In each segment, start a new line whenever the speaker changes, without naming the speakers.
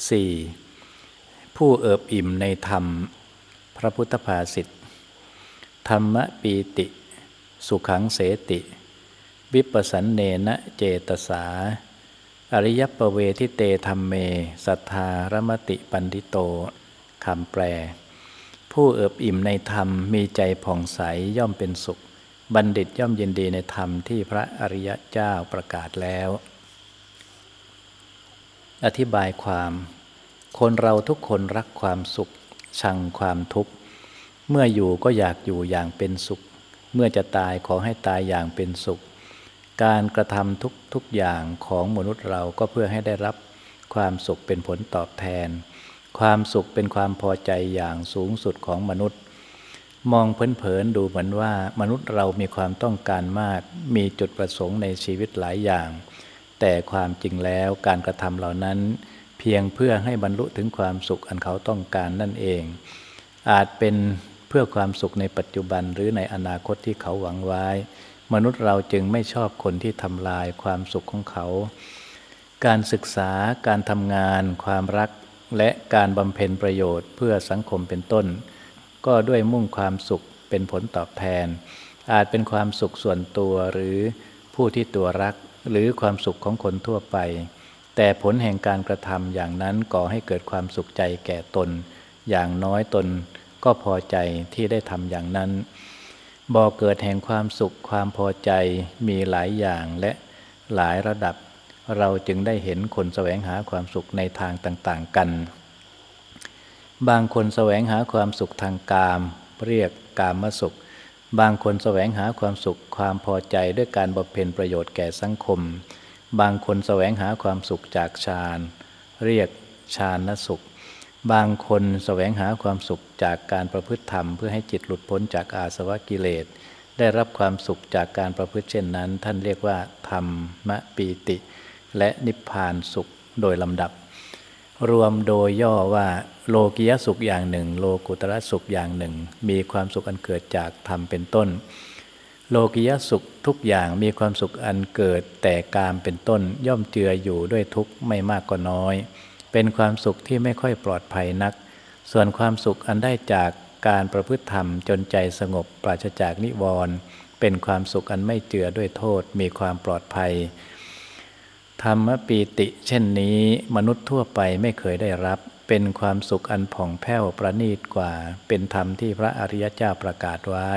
4. ผู้เอิบอิ่มในธรรม พระพุทธภาษิตธรรมปีติ สุขังเสติ วิปสันเนนะเจตสา อริยปเวทิเตธรรมเม สัทธารมติปันติโตคำแปล ผู้เอิบอิ่มในธรรมมีใจผ่องใสย่อมเป็นสุข บัณฑิตย่อมยินดีในธรรมที่พระอริยเจ้าประกาศแล้ว อธิบายความ คนเราทุกคนรักความสุข ชังความทุกข์ เมื่ออยู่ก็อยากอยู่อย่างเป็นสุข เมื่อจะตายขอให้ตายอย่างเป็นสุข การกระทำทุกทุกอย่างของมนุษย์เราก็เพื่อให้ได้รับความสุขเป็นผลตอบแทน ความสุขเป็นความพอใจอย่างสูงสุดของมนุษย์ มองเผินๆดูเหมือนว่ามนุษย์เรามีความต้องการมาก มีจุดประสงค์ในชีวิตหลายอย่าง แต่ความจริงแล้วการกระทำเหล่านั้น เพียงเพื่อให้บรรลุถึงความสุขอันเขาต้องการนั่นเอง อาจเป็นเพื่อความสุขในปัจจุบันหรือในอนาคตที่เขาหวังไว้ มนุษย์เราจึงไม่ชอบคนที่ทำลายความสุขของเขา การศึกษาการทำงาน ความรักและการบำเพ็ญประโยชน์เพื่อสังคมเป็นต้น ก็ด้วยมุ่งความสุขเป็นผลตอบแทน อาจเป็นความสุขส่วนตัวหรือผู้ที่ตัวรัก หรือความสุขของคนทั่วไป แต่ผลแห่งการกระทำอย่างนั้นก่อให้เกิดความสุขใจแก่ตน อย่างน้อยตนก็พอใจที่ได้ทำอย่างนั้นบ่อเกิดแห่งความสุขความพอใจมีหลายอย่างและหลายระดับ เราจึงได้เห็นคนแสวงหาความสุขในทางต่างๆกัน บางคนแสวงหาความสุขทางกาม เรียกกามสุข บางคนแสวงหาความสุขความพอใจด้วยการบำเพ็ญประโยชน์แก่สังคม บางคนแสวงหาความสุขจากฌาน เรียกฌานนสุข บางคนแสวงหาความสุขจากการประพฤติธรรม เพื่อให้จิตหลุดพ้นจากอาสวะกิเลส ได้รับความสุขจากการประพฤติเช่นนั้น ท่านเรียกว่า ธรรมปีติ และนิพพานสุขโดยลำดับ รวมโดยย่อว่าโลกิยสุขอย่างหนึ่ง โลกุตระสุขอย่างหนึ่ง มีความสุขอันเกิดจากธรรมเป็นต้น โลกิยสุขทุกอย่างมีความสุขอันเกิดแต่กามเป็นต้นย่อมเจืออยู่ด้วยทุกข์ไม่มากก็น้อย เป็นความสุขที่ไม่ค่อยปลอดภัยนัก ส่วนความสุขอันได้จากการประพฤติธรรมจนใจสงบปราศจากนิวรณ์เป็นความสุขอันไม่เจือด้วยโทษมีความปลอดภัย ธรรมปีติเช่นนี้มนุษย์ทั่วไปไม่เคยได้รับ เป็นความสุขอันผ่องแผ้วประณีตกว่า เป็นธรรมที่พระอริยเจ้าประกาศไว้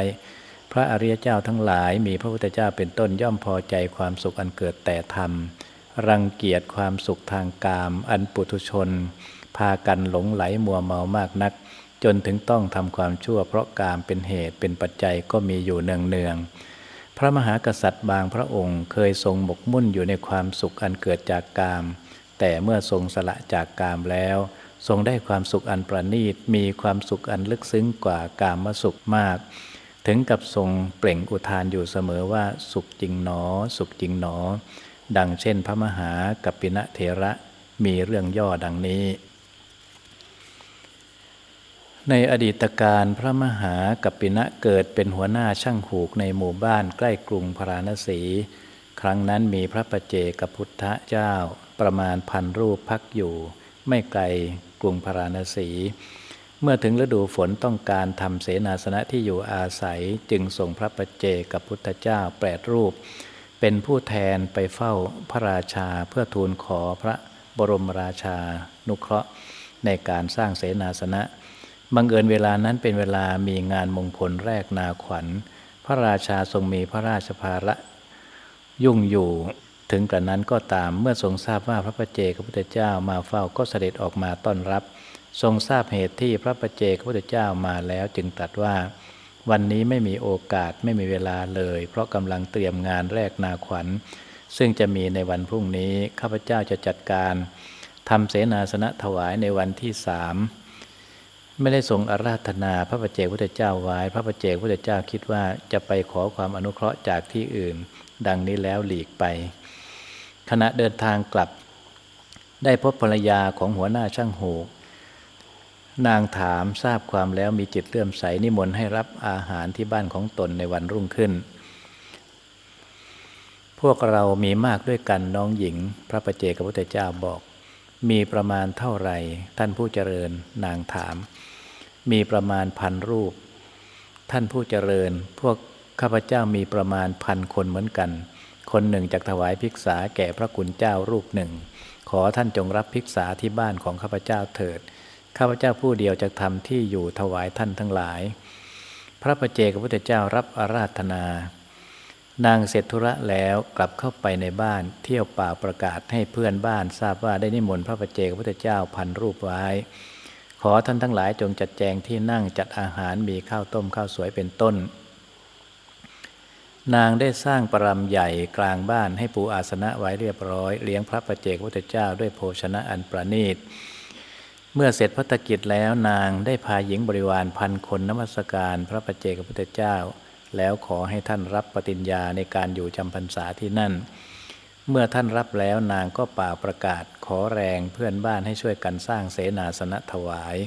พระอริยเจ้าทั้งหลายมีพระพุทธเจ้าเป็นต้นย่อมพอใจความสุขอันเกิดแต่ธรรม รังเกียจความสุขทางกาม อันปุถุชน พากันหลงไหลมัวเมามากนัก จนถึงต้องทำความชั่วเพราะกามเป็นเหตุเป็นปัจจัยก็มีอยู่เนืองๆ พระมหากษัตริย์บางพระองค์เคยทรงหมกมุ่นอยู่ในความสุขอันเกิดจากกาม แต่เมื่อทรงสละจากกามแล้ว ทรงได้ความสุขอันประณีต มีความสุขอันลึกซึ้งกว่ากามสุขมาก ถึงกับทรงเปล่งอุทานอยู่เสมอว่าสุขจริงหนอ สุขจริงหนอ ดังเช่นพระมหากัปปินะเถระมีเรื่องย่อดังนี้ ในอดีตการพระมหากัปปินะเกิดเป็นหัวหน้าช่างหูกในหมู่บ้านใกล้กรุงพาราณสี ครั้งนั้นมีพระประเจกพุทธเจ้า ประมาณพันรูปพักอยู่ ไม่ไกลกรุงพาราณสี เมื่อถึงฤดูฝนต้องการทำเสนาสนะที่อยู่อาศัยจึงส่งพระประเจกับพุทธเจ้าแปดรูป เป็นผู้แทนไปเฝ้าพระราชาเพื่อทูลขอพระบรมราชานุเคราะห์ในการสร้างเสนาสนะ บังเอิญเวลานั้นเป็นเวลามีงานมงคลแรกนาขวัญ พระราชาทรงมีพระราชภาระยุ่งอยู่ ถึงกระนั้นก็ตามเมื่อทรงทราบว่าพระประเจกพระพุทธเจ้ามาเฝ้าก็เสด็จออกมาต้อนรับ ทรงทราบเหตุที่พระประเจกพระพุทธเจ้ามาแล้วจึงตรัสว่า วันนี้ไม่มีโอกาสไม่มีเวลาเลย เพราะกำลังเตรียมงานแรกนาขวัญ ซึ่งจะมีในวันพรุ่งนี้ข้าพเจ้าจะจัดการทำเสนาสนะถวายในวันที่สาม ไม่ได้ทรงอาราธนาพระประเจกพุทธเจ้าไว้ พระประเจกพุทธเจ้าคิดว่าจะไปขอความอนุเคราะห์จากที่อื่น ดังนี้แล้วหลีกไป ขณะเดินทางกลับ ได้พบภรรยาของหัวหน้าช่างโหูนางถามทราบความแล้วมีจิตเลื่อมใสนิมนต์ให้รับอาหารที่บ้านของตนในวันรุ่งขึ้น พวกเรามีมากด้วยกันน้องหญิง พระประเจกพุทธเจ้าบอก มีประมาณเท่าไหร่ ท่านผู้เจริญนางถาม มีประมาณพันรูป ท่านผู้เจริญ พวกข้าพเจ้ามีประมาณพันคนเหมือนกัน คนหนึ่งจากถวายภิกษาแก่พระคุณเจ้ารูปหนึ่ง ขอท่านจงรับภิกษาที่บ้านของข้าพเจ้าเถิด ข้าพเจ้าผู้เดียวจะทำที่อยู่ถวายท่านทั้งหลาย พระประเจกพระพุทธเจ้ารับอาราธนา นางเสร็จธุระแล้วกลับเข้าไปในบ้านเที่ยวป่าประกาศให้เพื่อนบ้านทราบว่าได้นิมนต์พระประเจกพระพุทธเจ้าพันรูปไว้ ขอท่านทั้งหลายจงจัดแจงที่นั่งจัดอาหารมีข้าวต้มข้าวสวยเป็นต้น นางได้สร้างปรำใหญ่กลางบ้านให้ปูอาสนะไว้เรียบร้อยเลี้ยงพระประเจกพระพุทธเจ้าด้วยโภชนะอันประณีตเมื่อเสร็จพัฒกิจแล้วนางได้พาหญิงบริวารพันคนนมัสการพระประเจกพระพุทธเจ้า แล้วขอให้ท่านรับปฏิญญาในการอยู่จำพรรษาที่นั่น เมื่อท่านรับแล้วนางก็ป่าประกาศขอแรงเพื่อนบ้านให้ช่วยกันสร้างเสนาสนะถวาย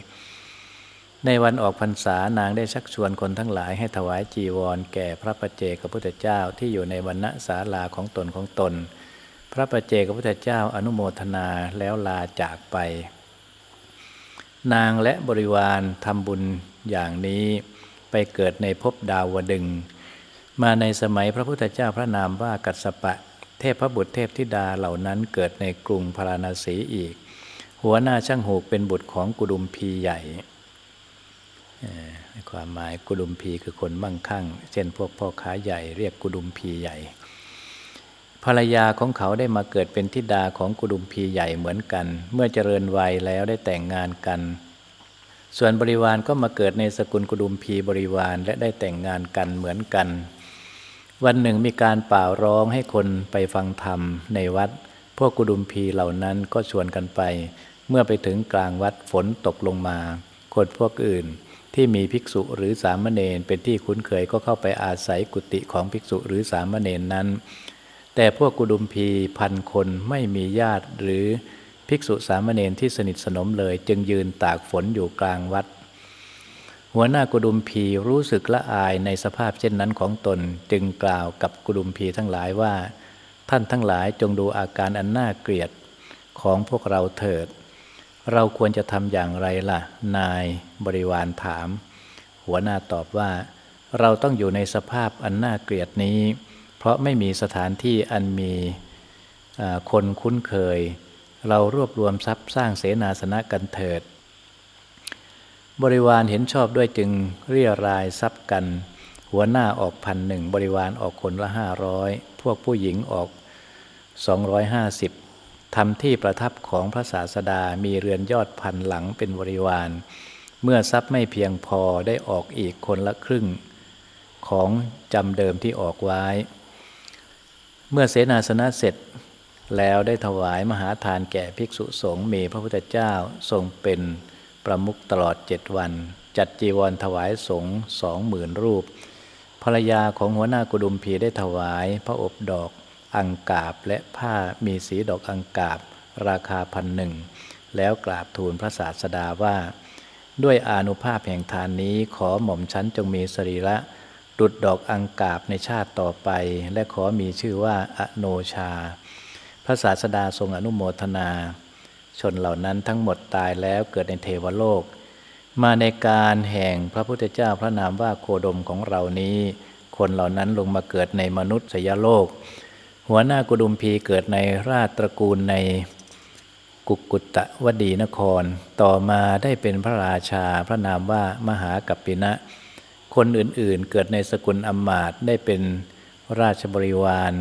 ในวันออกพรรษานางได้ชักชวนคนทั้งหลายให้ถวายจีวร แก่พระประเจกพระพุทธเจ้าที่อยู่ในวันณศาลาของตนของตน พระประเจกพระพุทธเจ้าอนุโมทนาแล้วลาจากไป นางและบริวารทำบุญอย่างนี้ ไปเกิดในภพดาวดึง มาในสมัยพระพุทธเจ้าพระนามว่ากัสสปะ เทพพระบุตรเทพธิดาเหล่านั้นเกิดในกรุงพาราณสีอีก หัวหน้าช่างหูกเป็นบุตรของกุดุมพีใหญ่ความหมายกุดุมพีคือคนมั่งคั่ง เช่นพวกพ่อค้าใหญ่เรียกกุดุมพีใหญ่ ภรรยาของเขาได้มาเกิดเป็นธิดาของกุดุมพีใหญ่เหมือนกัน เมื่อเจริญวัยแล้วได้แต่งงานกัน ส่วนบริวารก็มาเกิดในสกุลกุดุมพีบริวารและได้แต่งงานกันเหมือนกัน วันหนึ่งมีการเป่าร้องให้คนไปฟังธรรมในวัด พวกกุดุมพีเหล่านั้นก็ชวนกันไป เมื่อไปถึงกลางวัดฝนตกลงมา คนพวกอื่นที่มีภิกษุหรือสามเณรเป็นที่คุ้นเคยก็เข้าไปอาศัยกุฏิของภิกษุหรือสามเณรนั้น แต่พวกกุดุมพีพันคนไม่มีญาติหรือ ภิกษุสามเณรที่สนิทสนมเลย จึงยืนตากฝนอยู่กลางวัด หัวหน้ากุดุมพีรู้สึกละอายในสภาพเช่นนั้นของตนจึงกล่าวกับกุดุมพีทั้งหลายว่า ท่านทั้งหลายจงดูอาการอันน่าเกลียดของพวกเราเถิด เราควรจะทำอย่างไรล่ะ นายบริวารถาม หัวหน้าตอบว่า เราต้องอยู่ในสภาพอันน่าเกลียดนี้ เพราะไม่มีสถานที่อันมีคนคุ้นเคย เรารวบรวมทรัพย์สร้างเสนาสนะกันเถิด บริวารเห็นชอบด้วยจึงเรียรายทรัพย์กัน หัวหน้าออกพันหนึ่งบริวารออกคนละห้าร้อยพวกผู้หญิงออก 250ทำที่ประทับของพระศาสดามีเรือนยอดพันหลังเป็นบริวาร เมื่อทรัพย์ไม่เพียงพอได้ออกอีกคนละครึ่ง ของจำเดิมที่ออกไว้ เมื่อเสนาสนะเสร็จ แล้วได้ถวายมหาทานแก่ภิกษุสงฆ์มีพระพุทธเจ้าทรงเป็นประมุขตลอดเจ็ดวัน จัดจีวรถวายสงฆ์สองหมื่นรูป ภรรยาของหัวหน้ากุดุมพีได้ถวายพระอบดอกอังกาบและผ้ามีสีดอกอังกาบราคาพันหนึ่ง แล้วกราบทูลพระศาสดาว่า ด้วยอนุภาพแห่งทานนี้ขอหม่อมชั้นจงมีสรีระดุดดอกอังกาบในชาติต่อไป และขอมีชื่อว่าอโนชา ระศาสดาทรงอนุโมทนา ชนเหล่านั้นทั้งหมดตายแล้วเกิดในเทวโลก มาในการแห่งพระพุทธเจ้าพระนามว่าโคดมของเรานี้ คนเหล่านั้นลงมาเกิดในมนุษยโลก หัวหน้ากุดุมพีเกิดในราชตระกูลในกุกุตตะวดีนคร ต่อมาได้เป็นพระราชาพระนามว่ามหากัปปินะ คนอื่นๆเกิดในสกุลอมมาตได้เป็นราชบริวาร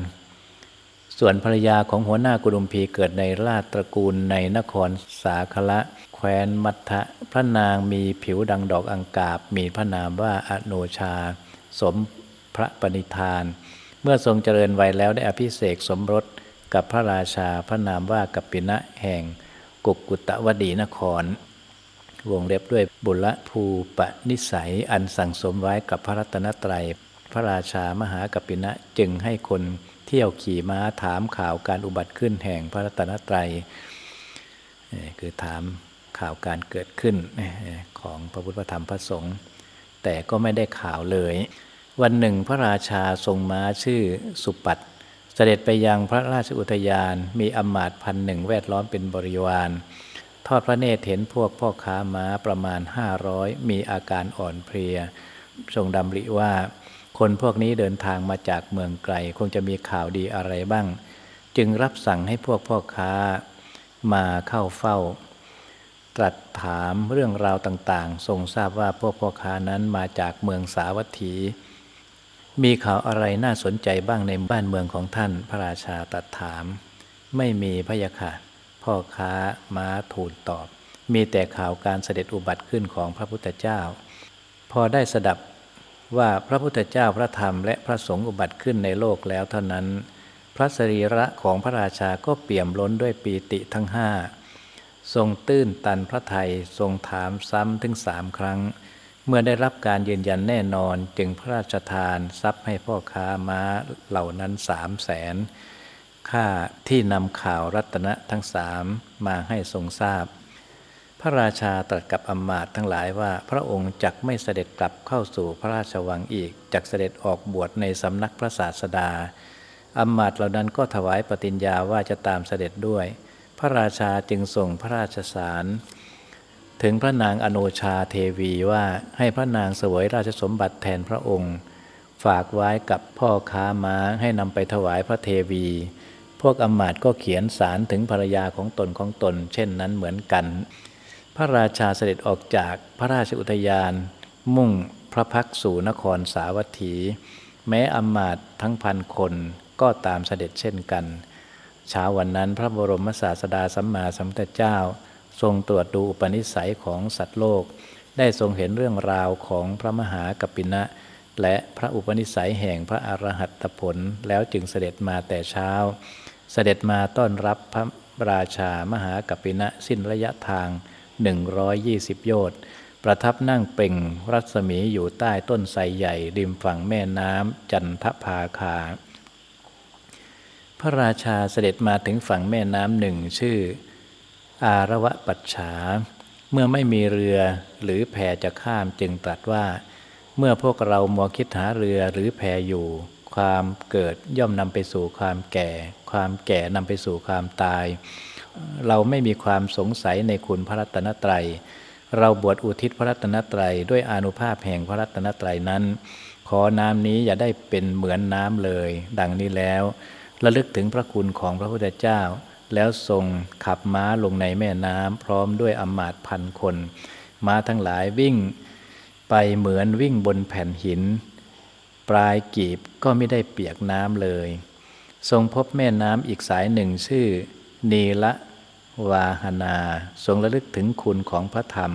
ส่วนภรรยาของหัวหน้ากุดุมพีเกิดในราชตระกูลในนครสาคละ แคว้นมัทะพระนางมีผิวดังดอกอังกาบ มีพระนามว่าอโนชา สมพระปณิธาน เมื่อทรงเจริญวัยแล้วได้อภิเษกสมรสกับพระราชาพระนามว่ากัปปินะแห่งกุกกุตตะวดีนคร วงเล็บด้วยบุรภูปนิสัยอันสั่งสมไว้กับพระรัตนตรัย พระราชามหากัปปินะจึงให้คน เที่ยวขี่ม้าถามข่าวการอุบัติขึ้นแห่งพระรัตนตรัยคือถามข่าวการเกิดขึ้นของพระพุทธธรรมพระสงฆ์แต่ก็ไม่ได้ข่าวเลย วันหนึ่งพระราชาทรงม้าชื่อสุปัตเสด็จไปยังพระราชอุทยาน มีอำมาตพันหนึ่งแวดล้อมเป็นบริวารทอดพระเนตรเห็นพวกพ่อค้าม้าประมาณห้าร้อยมีอาการอ่อนเพลีย ทรงดำริว่า คนพวกนี้เดินทางมาจากเมืองไกล คงจะมีข่าวดีอะไรบ้าง จึงรับสั่งให้พวกพ่อค้ามาเข้าเฝ้า ตรัสถามเรื่องราวต่างๆ ทรงทราบว่าพวกพ่อค้านั้นมาจากเมืองสาวัตถี มีข่าวอะไรน่าสนใจบ้างในบ้านเมืองของท่านพระราชาตรัสถาม ไม่มีพยาค่ะพ่อค้าม้าทูลตอบ มีแต่ข่าวการเสด็จอุบัติขึ้นของพระพุทธเจ้า พอได้สดับ ว่าพระพุทธเจ้าพระธรรมและพระสงฆ์อุบัติขึ้นในโลกแล้วเท่านั้น พระสรีระของพระราชาก็เปี่ยมล้นด้วยปีติทั้งห้าทรงตื้นตันพระไทยทรงถามซ้ำถึงสามครั้ง เมื่อได้รับการยืนยันแน่นอนจึงพระราชทานทรัพย์ให้พ่อค้าม้าเหล่านั้นสามแสนค่าที่นำข่าวรัตนะทั้งสามมาให้ทรงทราบ พระราชาตรัสกับอำมาตย์ทั้งหลายว่าพระองค์จักไม่เสด็จกลับเข้าสู่พระราชวังอีกจักเสด็จออกบวชในสำนักพระศาสดาอำมาตย์เหล่านั้นก็ถวายปฏิญญาว่าจะตามเสด็จด้วย พระราชาจึงส่งพระราชสาร ถึงพระนางอโนชาเทวีว่าให้พระนางเสวยราชสมบัติแทนพระองค์ ฝากไว้กับพ่อค้าม้าให้นำไปถวายพระเทวี พวกอำมาตย์ก็เขียนสารถึงภรรยาของตนของตน เช่นนั้นเหมือนกัน ระราชาเสด็จออกจากพระราชอุทยาน มุ่งพระพักสู่นครสาวัตถี แม้อำมาตย์ทั้งพันคนก็ตามเสด็จเช่นกันเช้าวันนั้นพระบรมศาสดาสัมมาสัมพุทธเจ้า ทรงตรวจดูอุปนิสัยของสัตว์โลก ได้ทรงเห็นเรื่องราวของพระมหากัปปินะ และพระอุปนิสัยแห่งพระอรหัตผลแล้วจึงเสด็จมาแต่เช้า เสด็จมาต้อนรับพระราชามหากัปปินะสิ้นระยะทาง 120 โยชน์ประทับนั่งเป่งรัศมีอยู่ใต้ต้นไทรใหญ่ริมฝั่งแม่น้ำจันทภาคา พระราชาเสด็จมาถึงฝั่งแม่น้ำหนึ่งชื่อ อารวะปัจฉา เมื่อไม่มีเรือหรือแพจะข้ามจึงตรัสว่า เมื่อพวกเรามัวคิดหาเรือหรือแพอยู่ ความเกิดย่อมนำไปสู่ความแก่ ความแก่นำไปสู่ความตาย เราไม่มีความสงสัยในคุณพระรัตนตรัย เราบวชอุทิศพระรัตนตรัย ด้วยอนุภาพแห่งพระรัตนตรัยนั้น ขอน้ำนี้อย่าได้เป็นเหมือนน้ำเลย ดังนี้แล้วระลึกถึงพระคุณของพระพุทธเจ้า แล้วทรงขับม้าลงในแม่น้ำพร้อมด้วยอำมาตย์พันคน ม้าทั้งหลายวิ่งไปเหมือนวิ่งบนแผ่นหิน ปลายกีบก็ไม่ได้เปียกน้ำเลย ทรงพบแม่น้ำอีกสายหนึ่งชื่อนีละ วาหนา ทรงระลึกถึงคุณของพระธรรม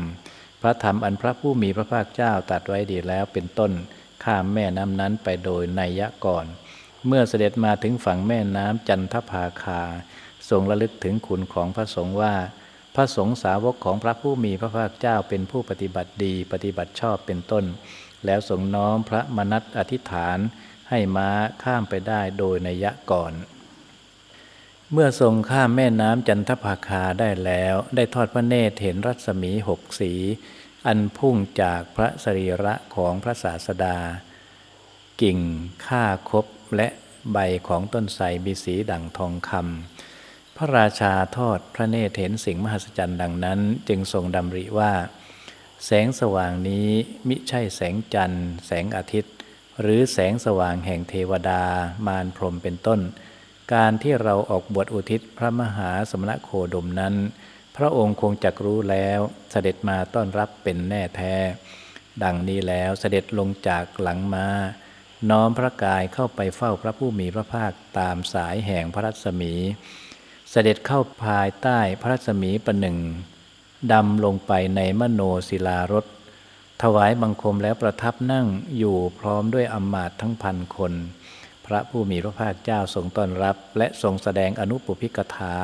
พระธรรมอันพระผู้มีพระภาคเจ้าตรัสไว้ดีแล้วเป็นต้นข้ามแม่น้ำนั้นไปโดยนัยยะก่อน เมื่อเสด็จมาถึงฝั่งแม่น้ำจันทภาคา ทรงระลึกถึงคุณของพระสงฆ์ว่า พระสงฆ์สาวกของพระผู้มีพระภาคเจ้าเป็นผู้ปฏิบัติดีปฏิบัติชอบเป็นต้น แล้วทรงน้อมพระมนัตอธิษฐาน ให้ม้าข้ามไปได้โดยนัยยะก่อน เมื่อทรงข้ามแม่น้ำจันทภาคาได้แล้ว ได้ทอดพระเนตรเห็นรัศมีหกสี อันพุ่งจากพระสรีระของพระศาสดา กิ่งข้าคบและใบของต้นไทรมีสีดั่งทองคำพระราชาทอดพระเนตรเห็นสิ่งมหัศจรรย์ดังนั้น จึงทรงดำริว่า แสงสว่างนี้มิใช่แสงจันทร์ แสงอาทิตย์ หรือแสงสว่างแห่งเทวดามารพรหมเป็นต้น การที่เราออกบวชอุทิศพระมหาสมณโคดมนั้น พระองค์คงจักรู้แล้วเสด็จมาต้อนรับเป็นแน่แท้ ดังนี้แล้วเสด็จลงจากหลังมา น้อมพระกายเข้าไปเฝ้าพระผู้มีพระภาคตามสายแห่งพระรัศมี เสด็จเข้าภายใต้พระรัศมีประหนึ่งดำลงไปในมโนศิลารถถวายบังคมแล้วประทับนั่งอยู่พร้อมด้วยอำมาตทั้งพันคน พระผู้มีพระภาคเจ้าทรงต้อนรับ และทรงแสดงอนุปพิกถา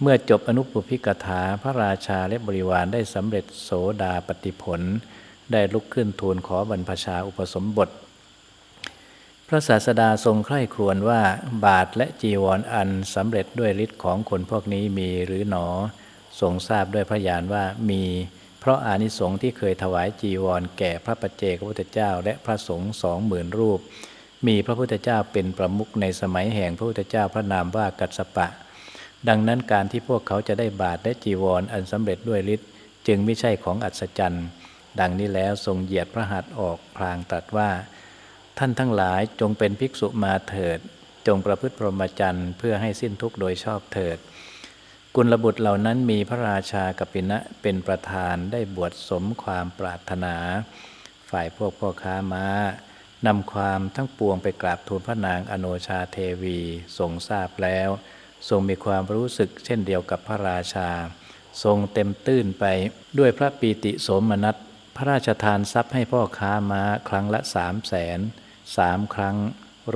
เมื่อจบอนุปพิกถาพระราชาและบริวารได้สำเร็จโสดาปฏิผล ได้ลุกขึ้นทูลขอบรรพชาอุปสมบท พระศาสดาทรงใคร่ครวญว่าบาทและจีวรออันสำเร็จด้วยฤทธิ์ของคนพวกนี้มีหรือหนอ ทรงทราบด้วยพระญาณว่ามีเพราะอานิสงส์ที่เคยถวายจีวรแก่พระปัจเจกพุทธเจ้า และพระสงฆ์สองหมื่นรูป มีพระพุทธเจ้าเป็นประมุขในสมัยแห่งพระพุทธเจ้าพระนามว่ากัสสปะ ดังนั้นการที่พวกเขาจะได้บาตรและจีวรออันสำเร็จด้วยฤทธิ์จึงไม่ใช่ของอัศจรรย์ดังนี้แล้วทรงเหยียดพระหัตถ์ออกพลางตรัสว่า ท่านทั้งหลายจงเป็นภิกษุมาเถิด จงประพฤติพรหมจรรย์เพื่อให้สิ้นทุกข์โดยชอบเถิด กุลบุตรเหล่านั้นมีพระราชากัปปินะเป็นประธานได้บวชสมความปรารถนา ฝ่ายพวกพ่อค้าม้า นำความทั้งปวงไปกราบทูลพระนางอโนชาเทวีทรงทราบแล้ว ทรงมีความรู้สึกเช่นเดียวกับพระราชา ทรงเต็มตื้นไปด้วยพระปีติโสมนัส พระราชทานทรัพย์ให้พ่อค้าม้าครั้งละสามแสนสามครั้ง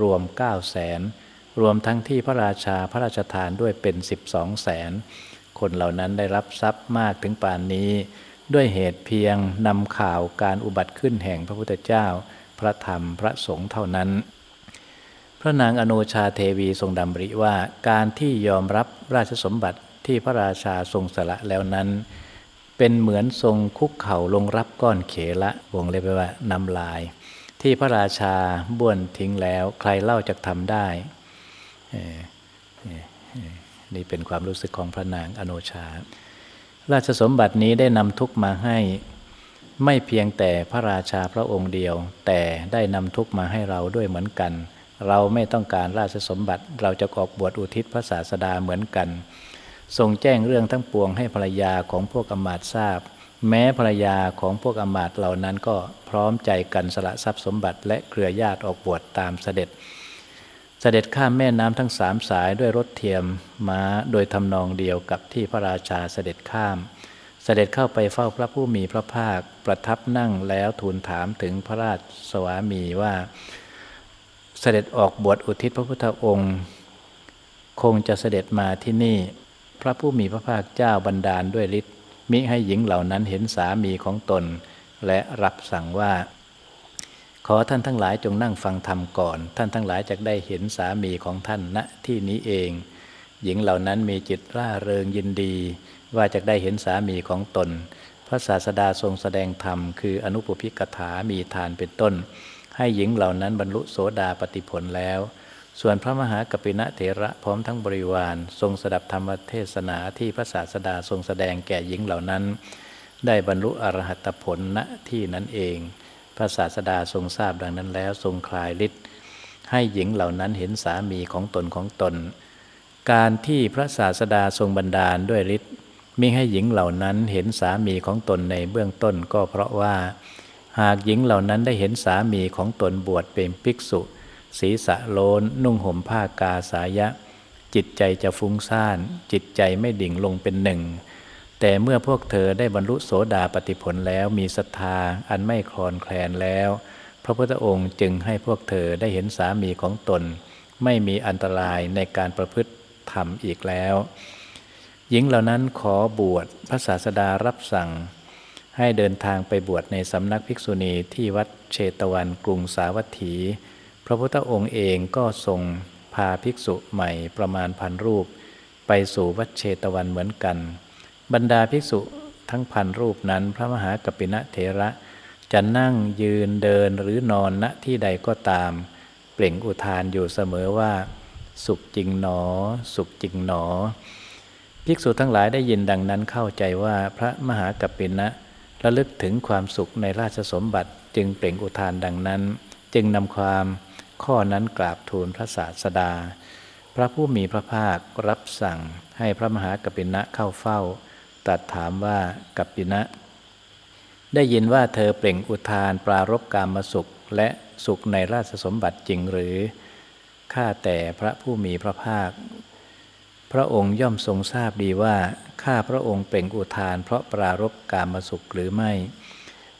รวมเก้าแสนรวมทั้งที่พระราชาพระราชทานด้วยเป็นสิบสองแสนคนเหล่านั้นได้รับทรัพย์มากถึงป่านนี้ ด้วยเหตุเพียงนำข่าวการอุบัติขึ้นแห่งพระพุทธเจ้า พระธรรมพระสงฆ์เท่านั้น พระนางอโนชาเทวีทรงดำริว่าการที่ยอมรับราชสมบัติที่พระราชาทรงสละแล้วนั้น เป็นเหมือนทรงคุกเข่าลงรับก้อนเขละวงเลยไปว่านำลาย ที่พระราชาบ้วนทิ้งแล้วใครเล่าจะทำได้นี่เป็นความรู้สึกของพระนางอโนชา ราชสมบัตินี้ได้นำทุกมาให้ ไม่เพียงแต่พระราชาพระองค์เดียว แต่ได้นำทุกมาให้เราด้วยเหมือนกัน เราไม่ต้องการราชสมบัติ เราจะออกบวชอุทิศพระศาสดาเหมือนกัน ทรงแจ้งเรื่องทั้งปวงให้ภรรยาของพวกอมาตทราบ แม้ภรรยาของพวกอมาตเหล่านั้นก็พร้อมใจกันสละทรัพย์สมบัติและเครือญาติออกบวชตามเสด็จ เสด็จข้ามแม่น้ำทั้งสามสายด้วยรถเทียมม้าโดยทำนองเดียวกับที่พระราชาเสด็จข้าม เสด็จเข้าไปเฝ้าพระผู้มีพระภาคประทับนั่งแล้วทูลถามถึงพระราชสวามีว่า เสด็จออกบวชอุทิศพระพุทธองค์ คงจะเสด็จมาที่นี่ พระผู้มีพระภาคเจ้าบันดาลด้วยฤทธิ์มิให้หญิงเหล่านั้นเห็นสามีของตน และรับสั่งว่า ขอท่านทั้งหลายจงนั่งฟังธรรมก่อน ท่านทั้งหลายจะได้เห็นสามีของท่านณที่นี้เอง หญิงเหล่านั้นมีจิตร่าเริงยินดี ว่าจะได้เห็นสามีของตน พระศาสดาทรงแสดงธรรม คืออนุปพิกถามีทานเป็นต้น ให้หญิงเหล่านั้นบรรลุโสดาปติผลแล้ว ส่วนพระมหากปินะเถระพร้อมทั้งบริวารทรงสดับธรรมเทศนาที่พระศาสดาทรงแสดงแก่หญิงเหล่านั้น ได้บรรลุอรหัตผลณที่นั้นเอง พระศาสดาทรงทราบดังนั้นแล้วทรงคลายฤทธิ์ให้หญิงเหล่านั้นเห็นสามีของตนของตน การที่พระศาสดาทรงบันดาลด้วยฤทธิ์ มิให้หญิงเหล่านั้นเห็นสามีของตนในเบื้องต้นก็เพราะว่า หากหญิงเหล่านั้นได้เห็นสามีของตนบวชเป็นภิกษุ ศีรษะโลนนุ่งห่มผ้ากาสายะ จิตใจจะฟุ้งซ่าน จิตใจไม่ดิ่งลงเป็นหนึ่ง แต่เมื่อพวกเธอได้บรรลุโสดาปติผลแล้วมีศรัทธาอันไม่คลอนแคลนแล้ว พระพุทธองค์จึงให้พวกเธอได้เห็นสามีของตน ไม่มีอันตรายในการประพฤติธรรมอีกแล้ว หญิงเหล่านั้นขอบวชพระศาสดารับสั่ง ให้เดินทางไปบวชในสำนักภิกษุณีที่วัดเชตวันกรุงสาวัตถี พระพุทธองค์เองก็ทรงพาภิกษุใหม่ประมาณพันรูป ไปสู่วัดเชตวันเหมือนกัน บรรดาภิกษุทั้งพันรูปนั้นพระมหากปินะเถระ จะนั่งยืนเดินหรือนอนณที่ใดก็ตาม เปล่งอุทานอยู่เสมอว่า สุขจริงหนอ สุขจริงหนอ ภิกษุทั้งหลายได้ยินดังนั้นเข้าใจว่าพระมหากัปินะระลึกถึงความสุขในราชสมบัติจึงเปล่งอุทานดังนั้น จึงนำความข้อนั้นกราบทูลพระศาสดา พระผู้มีพระภาครับสั่งให้พระมหากัปินะเข้าเฝ้าตรัสถามว่ากัปปินะ ได้ยินว่าเธอเปล่งอุทานปรารบกามาสุขและสุขในราชสมบัติจริงหรือข้าแต่พระผู้มีพระภาค พระองค์ย่อมทรงทราบดีว่าข้าพระองค์เปล่งอุทาน เพราะปรารบการมาสุขหรือไม่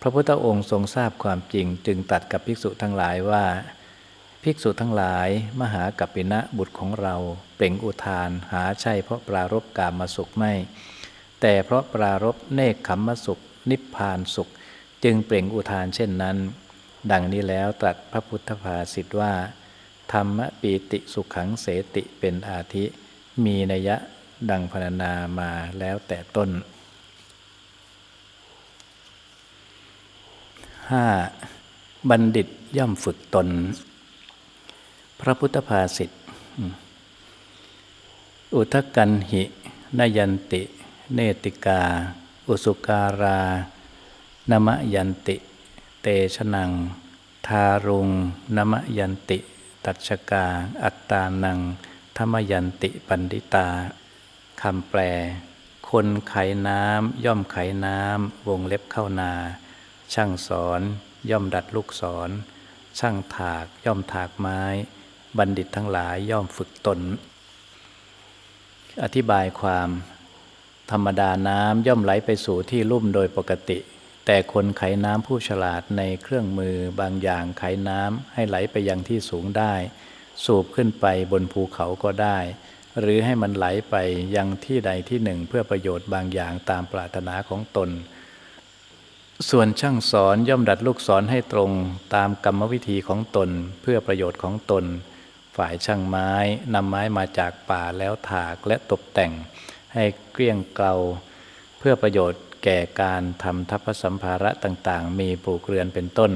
พระพุทธองค์ทรงทราบความจริงจึงตัดกับภิกษุทั้งหลายว่า ภิกษุทั้งหลายมหากัปปินะบุตรของเรา เปล่งอุทานหาใช่เพราะปรารบกามมาสุขไม่ แต่เพราะปรารบเนคขมมสุข นิพพานสุข จึงเปล่งอุทานเช่นนั้น ดังนี้แล้วตรัสพระพุทธภาษิตว่า ธรรมปีติสุขขังเสติเป็นอาทิ มีนัยะดังพรรณนามาแล้วแต่ต้น 5. บัณฑิตย่อมฝึกตน พระพุทธภาษิตอุทกันหินยันติ เนติกา อุสุการานมยันติ เตชนัง ทารุงนมยันติ ตัชกา อัตตานัง ธรรมยันติปันดิตาคำแปล คนไขน้ำย่อมไขน้ำวงเล็บเข้านา ช่างสอน ย่อมดัดลูกศรช่างถากย่อมถากไม้ บัณฑิตทั้งหลายย่อมฝึกตน อธิบายความ ธรรมดาน้ำย่อมไหลไปสู่ที่ลุ่มโดยปกติ แต่คนไขน้ำผู้ฉลาดในเครื่องมือบางอย่างไขน้ำให้ไหลไปยังที่สูงได้ สูบขึ้นไปบนภูเขาก็ได้ หรือให้มันไหลไปยังที่ใดที่หนึ่งเพื่อประโยชน์บางอย่างตามปรารถนาของตน ส่วนช่างสอนย่อมดัดลูกศรให้ตรงตามกรรมวิธีของตนเพื่อประโยชน์ของตน ฝ่ายช่างไม้นำไม้มาจากป่าแล้วถากและตกแต่ง ให้เกลี้ยงเกลาเพื่อประโยชน์แก่การทำทัพสัมภาระต่างๆ มีปลูกเรือนเป็นต้น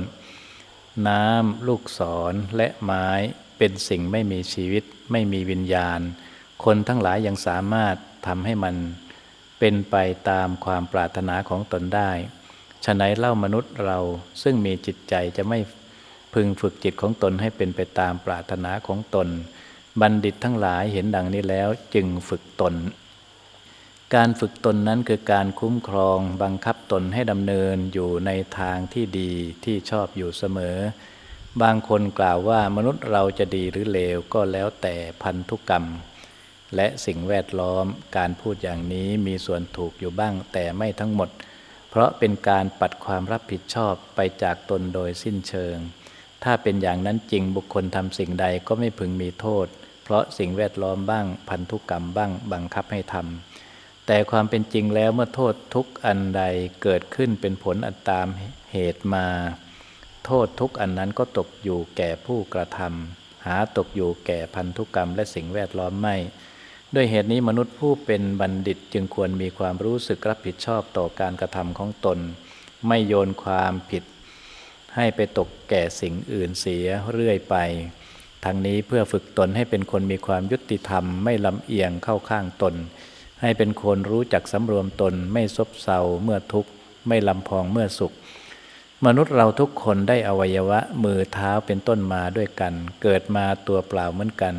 น้ำ ลูกศรและไม้ เป็นสิ่งไม่มีชีวิต ไม่มีวิญญาณ คนทั้งหลายยังสามารถทำให้มันเป็นไปตามความปรารถนาของตนได้ฉะนั้นเล่ามนุษย์เราซึ่งมีจิตใจจะไม่พึงฝึกจิตของตนให้เป็นไปตามปรารถนาของตน บัณฑิตทั้งหลายเห็นดังนี้แล้วจึงฝึกตน การฝึกตนนั้นคือการคุ้มครองบังคับตนให้ดำเนินอยู่ในทางที่ดีที่ชอบอยู่เสมอ บางคนกล่าวว่ามนุษย์เราจะดีหรือเลวก็แล้วแต่พันธุกรรม และสิ่งแวดล้อมการพูดอย่างนี้มีส่วนถูกอยู่บ้างแต่ไม่ทั้งหมด เพราะเป็นการปัดความรับผิดชอบไปจากตนโดยสิ้นเชิง ถ้าเป็นอย่างนั้นจริงบุคคลทำสิ่งใดก็ไม่พึงมีโทษ เพราะสิ่งแวดล้อมบ้าง พันธุกรรมบ้างบังคับให้ทำแต่ความเป็นจริงแล้วเมื่อโทษทุกอันใดเกิดขึ้นเป็นผลอันตามเหตุมา โทษทุกอันนั้นก็ตกอยู่แก่ผู้กระทำหาตกอยู่แก่พันธุกรรมและสิ่งแวดล้อมไม่ ด้วยเหตุนี้มนุษย์ผู้เป็นบัณฑิตจึงควรมีความรู้สึกรับผิดชอบต่อการกระทำของตน ไม่โยนความผิด ให้ไปตกแก่สิ่งอื่นเสียเรื่อยไปทั้งนี้เพื่อฝึกตนให้เป็นคนมีความยุติธรรม ไม่ลำเอียงเข้าข้างตน ให้เป็นคนรู้จักสำรวมตนไม่ซบเซาเมื่อทุกข์ ไม่ลำพองเมื่อสุข มนุษย์เราทุกคนได้อวัยวะมือเท้าเป็นต้นมาด้วยกัน เกิดมาตัวเปล่าเหมือนกัน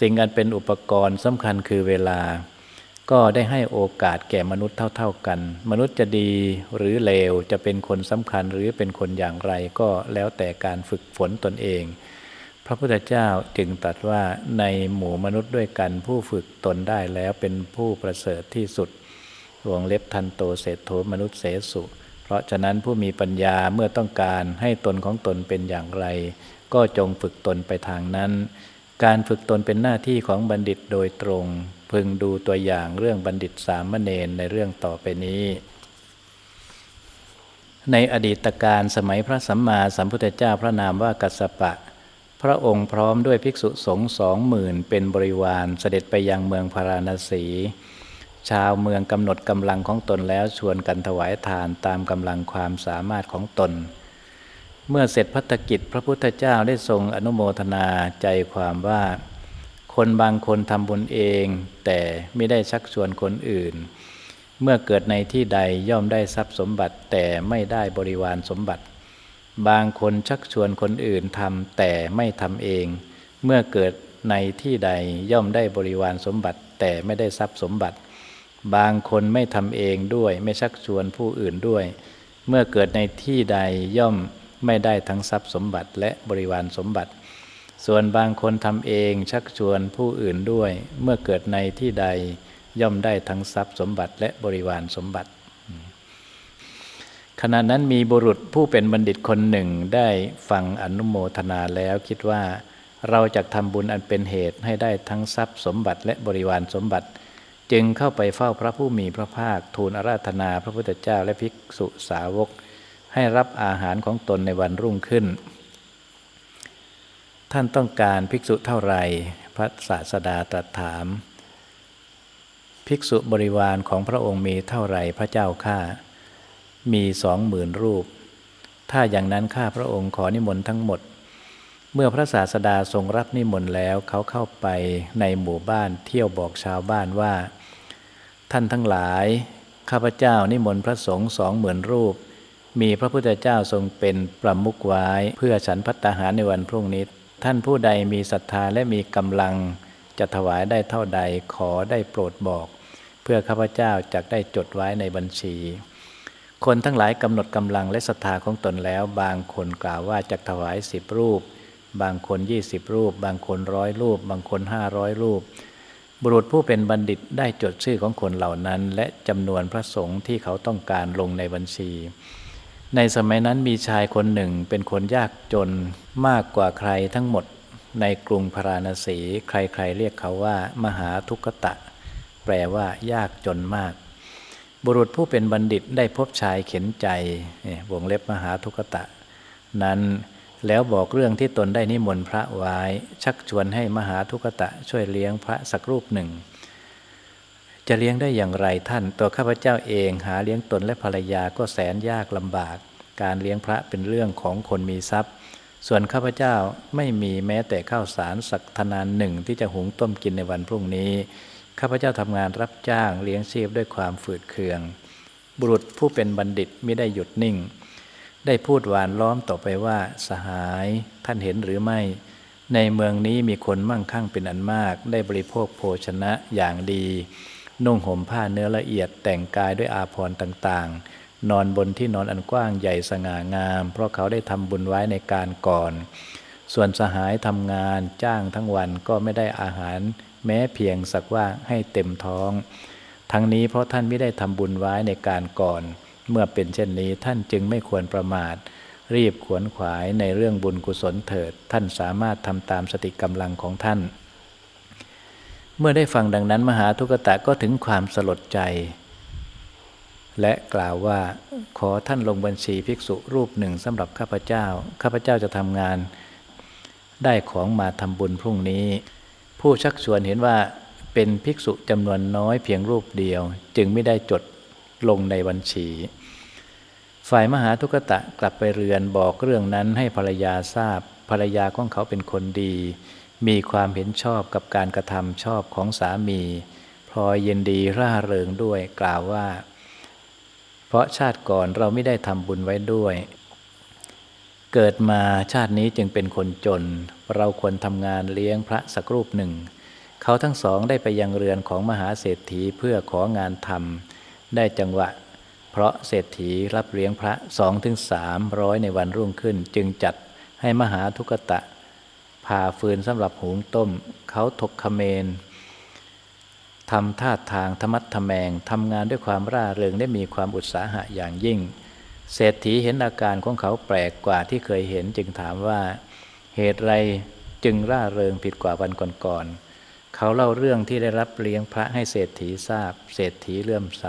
สิ่งอันเป็นอุปกรณ์สำคัญคือเวลา ก็ได้ให้โอกาสแก่มนุษย์เท่า ๆกัน มนุษย์จะดีหรือเลวจะเป็นคนสำคัญหรือเป็นคนอย่างไรก็แล้วแต่การฝึกฝนตนเอง พระพุทธเจ้าจึงตรัสว่าในหมู่มนุษย์ด้วยกัน ผู้ฝึกตนได้แล้วเป็นผู้ประเสริฐที่สุดวงเล็บทันโตเศธโธมนุษย์เสสุ ราะฉะนั้นผู้มีปัญญาเมื่อต้องการให้ตนของตนเป็นอย่างไร ก็จงฝึกตนไปทางนั้น การฝึกตนเป็นหน้าที่ของบัณฑิตโดยตรง พึงดูตัวอย่างเรื่องบัณฑิตสามเณรในเรื่องต่อไปนี้ ในอดีตการสมัยพระสัมมาสัมพุทธเจ้าพระนามว่ากัสปะ พระองค์พร้อมด้วยภิกษุสงฆ์สองหมื่นเป็นบริวารเสด็จไปยังเมืองพาราณสี ชาวเมืองกำหนดกำลังของตนแล้วชวนกันถวายทานตามกำลังความสามารถของตน เมื่อเสร็จพัฒกิจพระพุทธเจ้าได้ทรงอนุโมทนาใจความว่า คนบางคนทำบุญเอง แต่ไม่ได้ชักชวนคนอื่น เมื่อเกิดในที่ใดย่อมได้ทรัพย์สมบัติแต่ไม่ได้บริวารสมบัติ บางคนชักชวนคนอื่นทำแต่ไม่ทำเอง เมื่อเกิดในที่ใดย่อมได้บริวารสมบัติแต่ไม่ได้ทรัพย์สมบัติ บางคนไม่ทำเองด้วย ไม่ชักชวนผู้อื่นด้วย เมื่อเกิดในที่ใดย่อมไม่ได้ทั้งทรัพย์สมบัติและบริวารสมบัติ ส่วนบางคนทำเองชักชวนผู้อื่นด้วย เมื่อเกิดในที่ใดย่อมได้ทั้งทรัพย์สมบัติและบริวารสมบัติ ขณะนั้นมีบุรุษผู้เป็นบัณฑิตคนหนึ่งได้ฟังอนุโมทนาแล้วคิดว่า เราจะทำบุญอันเป็นเหตุให้ได้ทั้งทรัพย์สมบัติและบริวารสมบัติ จึงเข้าไปเฝ้าพระผู้มีพระภาค ทูลอาราธนาพระพุทธเจ้าและภิกษุสาวก ให้รับอาหารของตนในวันรุ่งขึ้น ท่านต้องการภิกษุเท่าไรพระศาสดาตรัสถาม ภิกษุบริวารของพระองค์มีเท่าไรพระเจ้าข้ามีสองหมื่นรูป ถ้าอย่างนั้นข้าพระองค์ขอนิมนต์ทั้งหมด เมื่อพระศาสดาทรงรับนิมนต์แล้วเขาเข้าไปในหมู่บ้านเที่ยวบอกชาวบ้านว่า ท่านทั้งหลาย ข้าพเจ้านิมนต์พระสงฆ์สองหมื่นรูป มีพระพุทธเจ้าทรงเป็นประมุขไว้ เพื่อฉันพัตตาหารในวันพรุ่งนี้ ท่านผู้ใดมีศรัทธาและมีกำลัง จะถวายได้เท่าใดขอได้โปรดบอก เพื่อข้าพเจ้าจะได้จดไว้ในบัญชี คนทั้งหลายกำหนดกำลังและศรัทธาของตนแล้ว บางคนกล่าวว่าจะถวายสิบรูป บางคนยี่สิบรูป บางคนร้อยรูป บางคนห้าร้อยรูป บุรุษผู้เป็นบัณฑิตได้จดชื่อของคนเหล่านั้น และจำนวนพระสงฆ์ที่เขาต้องการลงในบัญชี ในสมัยนั้นมีชายคนหนึ่งเป็นคนยากจนมากกว่าใครทั้งหมดในกรุงพาราณสี ใครๆ เรียกเขาว่า มหาทุกตะ แปลว่ายากจนมาก บุรุษผู้เป็นบัณฑิตได้พบชายเข็นใจวงเล็บมหาทุกตะ นั้น แล้วบอกเรื่องที่ตนได้นิมนต์พระไว้ ชักชวนให้มหาทุกตะช่วยเลี้ยงพระสักรูปหนึ่ง จะเลี้ยงได้อย่างไรท่านตัวข้าพเจ้าเองหาเลี้ยงตนและภรรยาก็แสนยากลำบาก การเลี้ยงพระเป็นเรื่องของคนมีทรัพย์ ส่วนข้าพเจ้าไม่มีแม้แต่ข้าวสารสักทนานหนึ่งที่จะหุงต้มกินในวันพรุ่งนี้ข้าพเจ้าทำงานรับจ้างเลี้ยงชีพด้วยความฝืดเคือง บุรุษผู้เป็นบัณฑิตไม่ได้หยุดนิ่ง ได้พูดหวานล้อมต่อไปว่าสหายท่านเห็นหรือไม่ ในเมืองนี้มีคนมั่งคั่งเป็นอันมาก ได้บริโภคโภชนะอย่างดี นุ่งห่มผ้าเนื้อละเอียดแต่งกายด้วยอาภรณ์ต่างๆ นอนบนที่นอนอันกว้างใหญ่สง่างาม เพราะเขาได้ทำบุญไว้ในการก่อน ส่วนสหายทำงานจ้างทั้งวันก็ไม่ได้อาหาร แม้เพียงสักว่าให้เต็มท้อง ทั้งนี้เพราะท่านไม่ได้ทำบุญไว้ในการก่อน เมื่อเป็นเช่นนี้ท่านจึงไม่ควรประมาท รีบขวนขวายในเรื่องบุญกุศลเถิด ท่านสามารถทำตามสติกำลังของท่าน เมื่อได้ฟังดังนั้นมหาทุกตะก็ถึงความสลดใจ และกล่าวว่าขอท่านลงบัญชีภิกษุรูปหนึ่งสำหรับข้าพเจ้า ข้าพเจ้าจะทำงาน ได้ของมาทำบุญพรุ่งนี้ ผู้ชักชวนเห็นว่าเป็นภิกษุจำนวนน้อยเพียงรูปเดียว จึงไม่ได้จด ลงในบัญชี ฝ่ายมหาทุกตะกลับไปเรือนบอกเรื่องนั้นให้ภรรยาทราบ ภรรยาของเขาเป็นคนดี มีความเห็นชอบกับการกระทำชอบของสามีพลอยเย็นดีร่าเริงด้วยกล่าวว่า เพราะชาติก่อนเราไม่ได้ทำบุญไว้ด้วย เกิดมาชาตินี้จึงเป็นคนจน เราควรทำงานเลี้ยงพระสักรูปหนึ่งเขาทั้งสองได้ไปยังเรือนของมหาเศรษฐีเพื่อของานทำ ได้จังหวะ เพราะเศรษฐีรับเลี้ยงพระสองถึงสามร้อยในวันรุ่งขึ้น จึงจัดให้มหาทุกตะผ่าฟืนสำหรับหุงต้ม เขาถกขเมนทำท่าทางธรรมัดทแมงทำงานด้วยความร่าเริงได้มีความอุตสาหะอย่างยิ่ง เศรษฐีเห็นอาการของเขาแปลกกว่าที่เคยเห็นจึงถามว่า เหตุไรจึงร่าเริงผิดกว่าวันก่อนๆ เขาเล่าเรื่องที่ได้รับเลี้ยงพระให้เศรษฐีทราบ เศรษฐีเลื่อมใส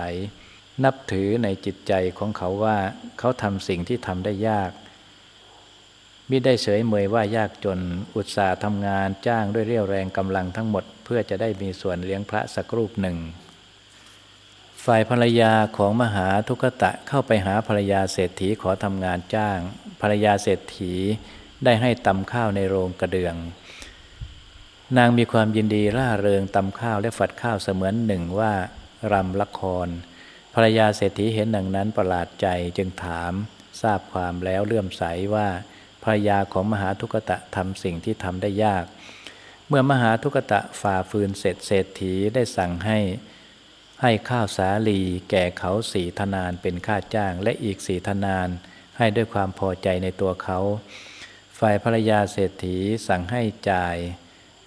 นับถือในจิตใจของเขาว่าเขาทำสิ่งที่ทำได้ยากมิได้เฉยเมยว่ายากจนอุตสาห์ทำงานจ้างด้วยเรี่ยวแรงกำลังทั้งหมด เพื่อจะได้มีส่วนเลี้ยงพระสักรูปหนึ่ง ฝ่ายภรรยาของมหาทุกตะเข้าไปหาภรรยาเศรษฐีขอทำงานจ้าง ภรรยาเศรษฐีได้ให้ตำข้าวในโรงกระเดือง นางมีความยินดีร่าเริงตำข้าวและฝัดข้าวเสมือนหนึ่งว่ารำละคร ภรรยาเศรษฐีเห็นดังนั้นประหลาดใจจึงถามทราบความแล้วเลื่อมใสว่าภรรยาของมหาทุกตะทำสิ่งที่ทำได้ยาก เมื่อมหาทุกตะฝ่าฟืนเสร็จเศรษฐีได้สั่งให้ให้ข้าวสาลีแก่เขาสีธนานเป็นค่าจ้างและอีกสีธนาน ให้ด้วยความพอใจในตัวเขา ฝ่ายภรรยาเศรษฐีสั่งให้จ่าย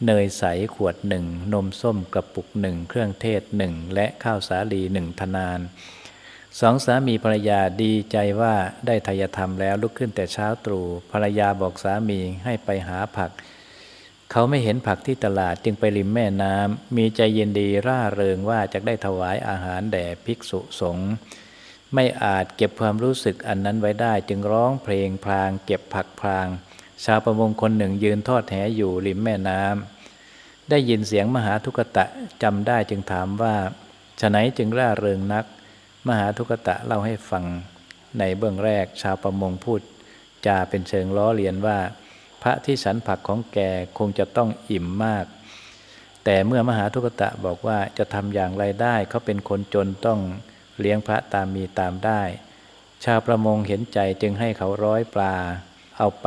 เนยใสขวดหนึ่ง นมส้มกระปุกหนึ่ง เครื่องเทศหนึ่ง และข้าวสาลีหนึ่งทนานสองสามีภรรยาดีใจว่าได้ทายธรรมแล้วลุกขึ้นแต่เช้าตรู่ภรรยาบอกสามีให้ไปหาผัก เขาไม่เห็นผักที่ตลาดจึงไปริมแม่น้ำมีใจเย็นดีร่าเริงว่าจะได้ถวายอาหารแด่ภิกษุสงฆ์ไม่อาจเก็บความรู้สึกอันนั้นไว้ได้จึงร้องเพลงพลาง เก็บผักพลาง ชาวประมงคนหนึ่งยืนทอดแหอยู่ริมแม่น้ำได้ยินเสียงมหาทุกตะจำได้จึงถามว่าฉะไหนจึงร่าเริงนัก มหาทุกตะเล่าให้ฟัง ในเบื้องแรกชาวประมงพูดจาเป็นเชิงล้อเลียนว่าภระที่ฉันผักของแกคงจะต้องอิ่มมาก แต่เมื่อมหาทุกตะบอกว่าจะทำอย่างไรได้เขาเป็นคนจนต้องเลี้ยงพระตามมีตามได้ ชาวประมงเห็นใจจึงให้เขาร้อยปลา เอาไป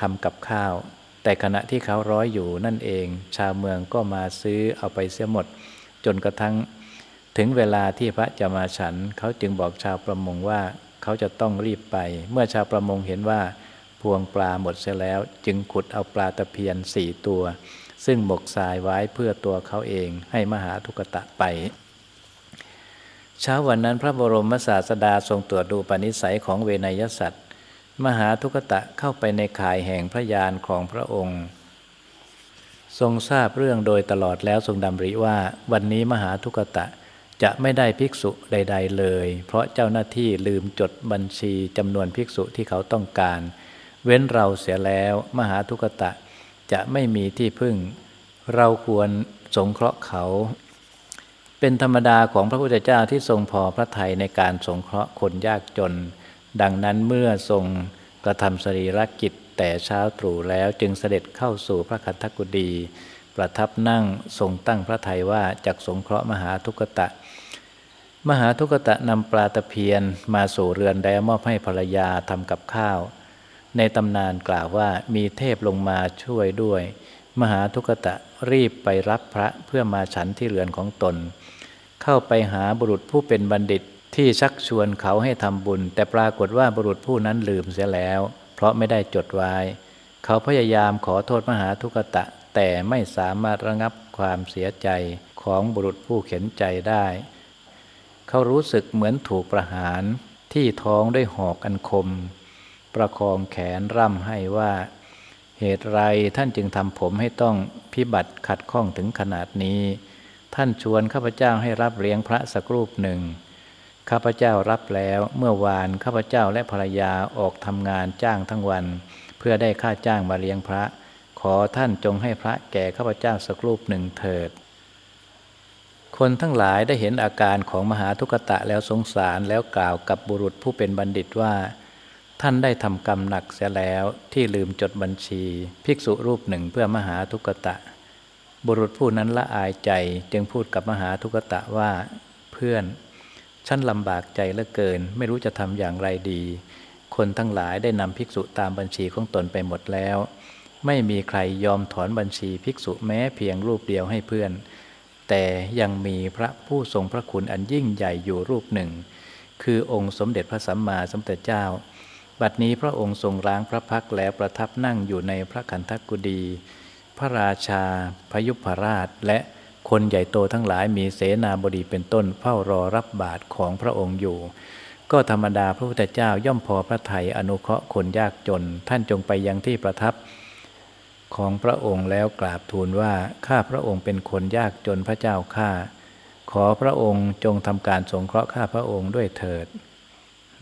ทำกับข้าว แต่ขณะที่เขาร้อยอยู่นั่นเอง ชาวเมืองก็มาซื้อเอาไปเสียหมด จนกระทั่งถึงเวลาที่พระจะมาฉัน เขาจึงบอกชาวประมงว่าเขาจะต้องรีบไป เมื่อชาวประมงเห็นว่าพวงปลาหมดเสียแล้ว จึงขุดเอาปลาตะเพียนสี่ตัว ซึ่งหมกทรายไว้เพื่อตัวเขาเองให้มหาทุกตะไปเช้าวันนั้นพระบรมศาสดาทรงตรวจดูปณิสัยของเวนยสัตว์ มหาทุกตะเข้าไปในข่ายแห่งพระยานของพระองค์ ทรงทราบเรื่องโดยตลอดแล้วทรงดำริว่า วันนี้มหาทุกตะจะไม่ได้ภิกษุใด ๆ เลย เพราะเจ้าหน้าที่ลืมจดบัญชีจำนวนภิกษุที่เขาต้องการ เว้นเราเสียแล้วมหาทุกตะจะไม่มีที่พึ่ง เราควรสงเคราะห์เขา เป็นธรรมดาของพระพุทธเจ้าที่ทรงพอพระทัยในการสงเคราะห์คนยากจน ดังนั้นเมื่อทรงกระทำสรีรกิจแต่เช้าตรู่แล้วจึงเสด็จเข้าสู่พระคันธกุฎีประทับนั่งทรงตั้งพระทัยว่าจากสงเคราะห์มหาทุกตะ มหาทุกตะนำปลาตะเพียนมาสู่เรือนแล้วมอบให้ภรรยาทำกับข้าว ในตำนานกล่าวว่ามีเทพลงมาช่วยด้วย มหาทุกตะรีบไปรับพระเพื่อมาฉันที่เรือนของตน เข้าไปหาบุรุษผู้เป็นบัณฑิต ที่ชักชวนเขาให้ทำบุญ แต่ปรากฏว่าบุรุษผู้นั้นลืมเสียแล้ว เพราะไม่ได้จดไว้ เขาพยายามขอโทษมหาทุกตะ แต่ไม่สามารถระงับความเสียใจของบุรุษผู้เข็นใจได้ เขารู้สึกเหมือนถูกประหารที่ท้องด้วยหอกอันคม ประคองแขนร่ำให้ว่า เหตุไรท่านจึงทำผมให้ต้องพิบัติขัดข้องถึงขนาดนี้ ท่านชวนข้าพเจ้าให้รับเลี้ยงพระสักรูปหนึ่ง ข้าพเจ้ารับแล้วเมื่อวานข้าพเจ้าและภรรยาออกทำงานจ้างทั้งวัน เพื่อได้ค่าจ้างมาเลี้ยงพระ ขอท่านจงให้พระแก่ข้าพเจ้าสักรูปหนึ่งเถิด คนทั้งหลายได้เห็นอาการของมหาทุกตะแล้วสงสารแล้วกล่าวกับบุรุษผู้เป็นบัณฑิตว่า ท่านได้ทำกรรมหนักเสียแล้วที่ลืมจดบัญชี ภิกษุรูปหนึ่งเพื่อมหาทุกตะ บุรุษผู้นั้นละอายใจจึงพูดกับมหาทุกตะว่า เพื่อน ฉันลำบากใจเหลือเกิน ไม่รู้จะทำอย่างไรดี คนทั้งหลายได้นำภิกษุตามบัญชีของตนไปหมดแล้ว ไม่มีใครยอมถอนบัญชีภิกษุแม้เพียงรูปเดียวให้เพื่อน แต่ยังมีพระผู้ทรงพระคุณอันยิ่งใหญ่อยู่รูปหนึ่ง คือองค์สมเด็จพระสัมมาสัมพุทธเจ้า บัดนี้พระองค์ทรงล้างพระพักแล้วประทับนั่งอยู่ในพระคันธกุฎีพระราชาพยุพราชและ คนใหญ่โตทั้งหลายมีเสนาบดีเป็นต้นเฝ้ารอรับบาตรของพระองค์อยู่ ก็ธรรมดาพระพุทธเจ้าย่อมพอพระทัยอนุเคราะห์คนยากจน ท่านจงไปยังที่ประทับของพระองค์แล้วกราบทูลว่าข้าพระองค์เป็นคนยากจนพระเจ้าข้าขอพระองค์จงทำการสงเคราะห์ข้าพระองค์ด้วยเถิด